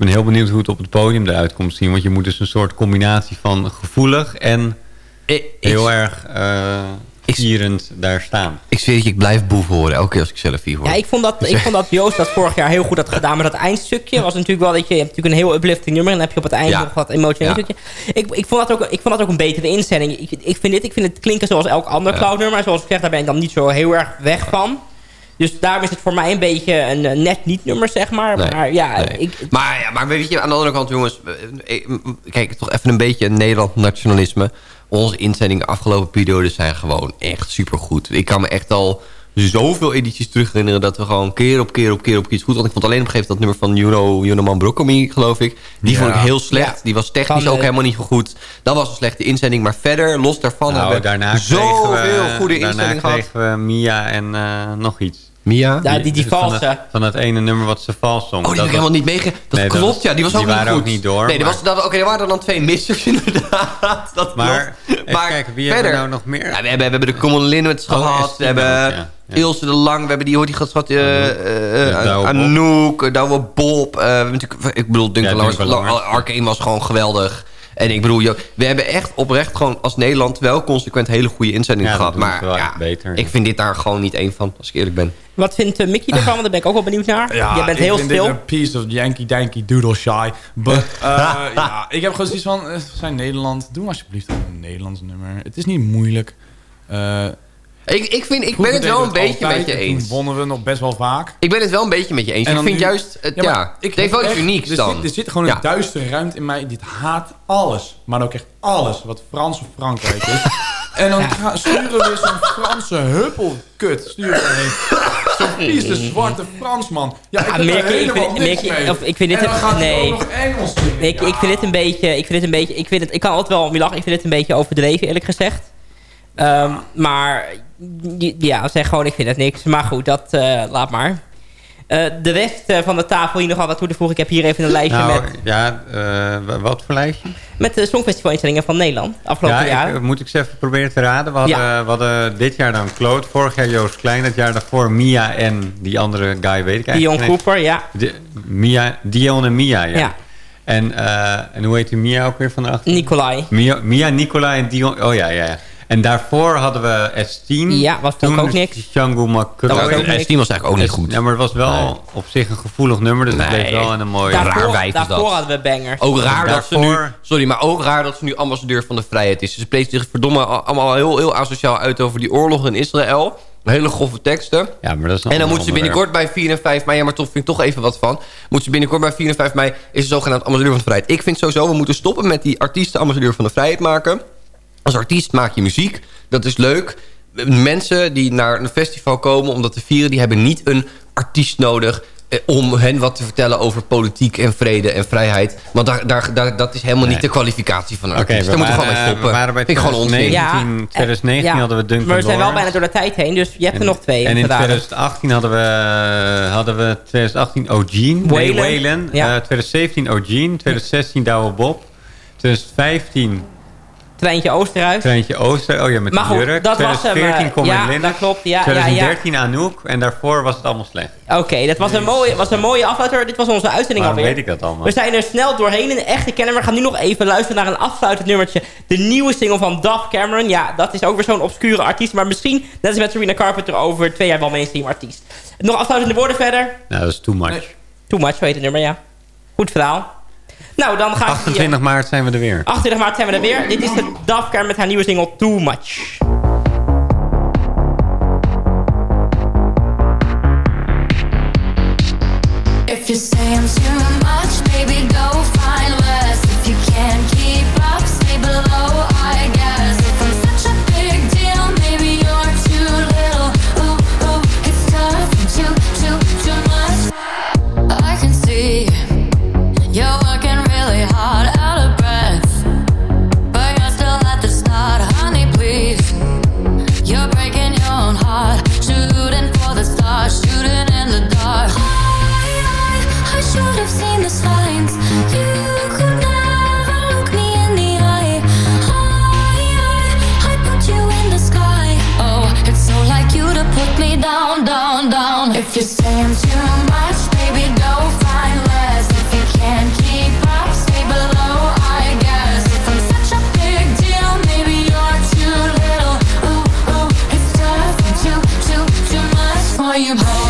ben heel benieuwd hoe het op het podium eruit komt zien. Want je moet dus een soort combinatie van gevoelig en heel erg uh, vierend daar staan. Ik zweer dat ik blijf boef horen, elke keer als ik zelf vier hoor. Ja, ik vond dat, ik vond dat Joost dat vorig jaar heel goed had gedaan. Maar dat eindstukje was natuurlijk wel dat je, je hebt natuurlijk een heel uplifting nummer. En dan heb je op het einde nog wat emotioneel stukje. Ik, ik, vond dat ook, ik vond dat ook een betere inzending. Ik, ik, vind dit, ik vind het klinken zoals elk ander cloud nummer. Zoals ik zeg, daar ben ik dan niet zo heel erg weg van. Dus daarom is het voor mij een beetje een net niet nummer, zeg maar. maar ja, ik, maar, ja, maar weet je, aan de andere kant, jongens... Eh, eh, kijk, toch even een beetje Nederland-nationalisme. Onze inzendingen afgelopen periodes zijn gewoon echt supergoed. Ik kan me echt al zoveel edities terug herinneren... dat we gewoon keer op keer op keer op keer iets goed... want ik vond alleen op een gegeven moment dat nummer van Juno, Juno Man geloof ik. Die vond ik heel slecht. Die was technisch ook helemaal niet goed. Dat was een slechte inzending. Maar verder, los daarvan... Nou, hebben daarna zoveel goede inzendingen gehad. Daarna kregen we Mia en uh, nog iets. Mia? Ja, die, die valse. Van, van, het ene nummer wat ze vals zong. Oh, die heb ik helemaal niet meegegeven. Dat klopt, ja. Die was die ook niet waren goed. ook niet door. Nee, maar... dat Oké, er waren dan twee missers inderdaad. Dat maar, maar kijken, wie verder, hebben we nou nog meer? Ja, we, hebben, we hebben de Common Linnets oh, gehad. We hebben ja, Ilse de Lang. We hebben die, hoort die gehad. Uh, uh, Anouk, Douwe Bob. Uh, natuurlijk, ik bedoel, Duncan Arcane was gewoon geweldig. En ik bedoel, we hebben echt oprecht gewoon als Nederland wel consequent hele goede inzendingen gehad. Maar ja, beter, ik vind dit daar gewoon niet één van, als ik eerlijk ben. Wat vindt uh, Mickey ervan? Want daar ben ik ook wel benieuwd naar. Ja, Jij bent heel vind stil. Dit een piece of Yankee Danky Doodle Shy. But, uh, ja, ik heb gewoon zoiets van, uh, zijn Nederland, doe alsjeblieft een Nederlands nummer. Het is niet moeilijk. Uh, ik, ik, vind, ik ben het wel een beetje met je eens. Toen wonnen we nog best wel vaak. Ik ben het wel een beetje met je eens. Ik vind juist, het, ja, ja ik het heeft wel iets unieks dan. Er zit, er zit gewoon een duistere ruimte in mij. Dit haat alles. Maar ook echt alles wat Frans of Frankrijk is. en dan ja. sturen we zo'n Franse huppelkut. Sturen we heen. Zo'n vieze zwarte Fransman. Ja, ik, ja, ik, vind, merk, of, ik vind dit een, nee. Ik, ik vind dit een beetje, ik vind dit een beetje, ik vind het, ik kan altijd wel om je lachen. Ik vind dit een beetje overdreven eerlijk gezegd. Um, maar ja, zeg gewoon, ik vind het niks. Maar goed, dat uh, laat maar. Uh, de rest uh, van de tafel hier nogal wat toe te voegen. Ik heb hier even een lijstje nou, met... Ja, wat voor lijstje? Met de Songfestivalinstellingen van Nederland, afgelopen ja, jaar. Ik, moet ik eens even proberen te raden? We hadden, ja. we hadden dit jaar dan Claude, vorig jaar Joost Klein, het jaar daarvoor Mia en die andere guy weet ik eigenlijk Dion Cooper, ja. Mia, Dion en Mia, ja. ja. En, en hoe heet die Mia ook weer van de achter? Nicolai. Mia, Mia, Nicolai en Dion... Oh ja, ja, ja. En daarvoor hadden we S10. Ja, was toen ook niks. Django S10 was eigenlijk ook niet goed. Ja, maar het was wel op zich een gevoelig nummer. Dus het bleef wel in een mooi... Daarvoor, raar daarvoor hadden we bangers. Ook raar dat ze nu... Sorry, maar ook raar dat ze nu ambassadeur van de vrijheid is. Ze spreekt zich verdomme allemaal heel, heel asociaal uit over die oorlog in Israël. Hele grove teksten. Ja, maar dat is en dan moet ze binnenkort bij 4 en 5 mei... Ja, maar toch vind ik toch even wat van. Moet ze binnenkort bij 4 en 5 mei... is ze zogenaamd ambassadeur van de vrijheid. Ik vind sowieso... we moeten stoppen met die artiesten ambassadeur van de vrijheid maken... Als artiest maak je muziek. Dat is leuk. Mensen die naar een festival komen om dat te vieren... die hebben niet een artiest nodig eh, om hen wat te vertellen over politiek en vrede en vrijheid. Want daar, daar, daar, dat is helemaal niet de kwalificatie van een artiest. daar moeten we gewoon mee stoppen. We waren bij Vind ik gewoon onzin. Ja, 2019 hadden we Duncan Maar we zijn wel bijna door de tijd heen, dus je hebt er nog twee. En in 2018 hadden we, hadden we 2018 O'Gene. Nee, Waylon. Ja. Uh, 2017 O'Gene. 2016 Douwe Bob. 2015 Treintje Oosterhuis. Treintje Oosterhuis, oh ja, met maar de jurk. dat 2014 was hem, uh, ja, dat klopt. Ja, 2013 ja, ja. Anouk en daarvoor was het allemaal slecht. Oké, dat was een, mooie, was een mooie afsluiter. Dit was onze uitzending Waarom alweer. weet ik dat allemaal? We zijn er snel doorheen in de echte kenner. We gaan nu nog even luisteren naar een afsluitend nummertje. De nieuwe single van Duff Cameron. Ja, dat is ook weer zo'n obscure artiest. Maar misschien, net als met Serena Carpenter, over twee jaar wel mainstream artiest. Nog afsluitende woorden verder? Nou, dat is too much. Too much, weet het nummer, ja. Goed verhaal. Nou, dan ga 28 ik, maart zijn we er weer. 28 maart zijn we er weer. Dit is de Dafker met haar nieuwe single Too Much. If you say I'm too much, much for you, boy.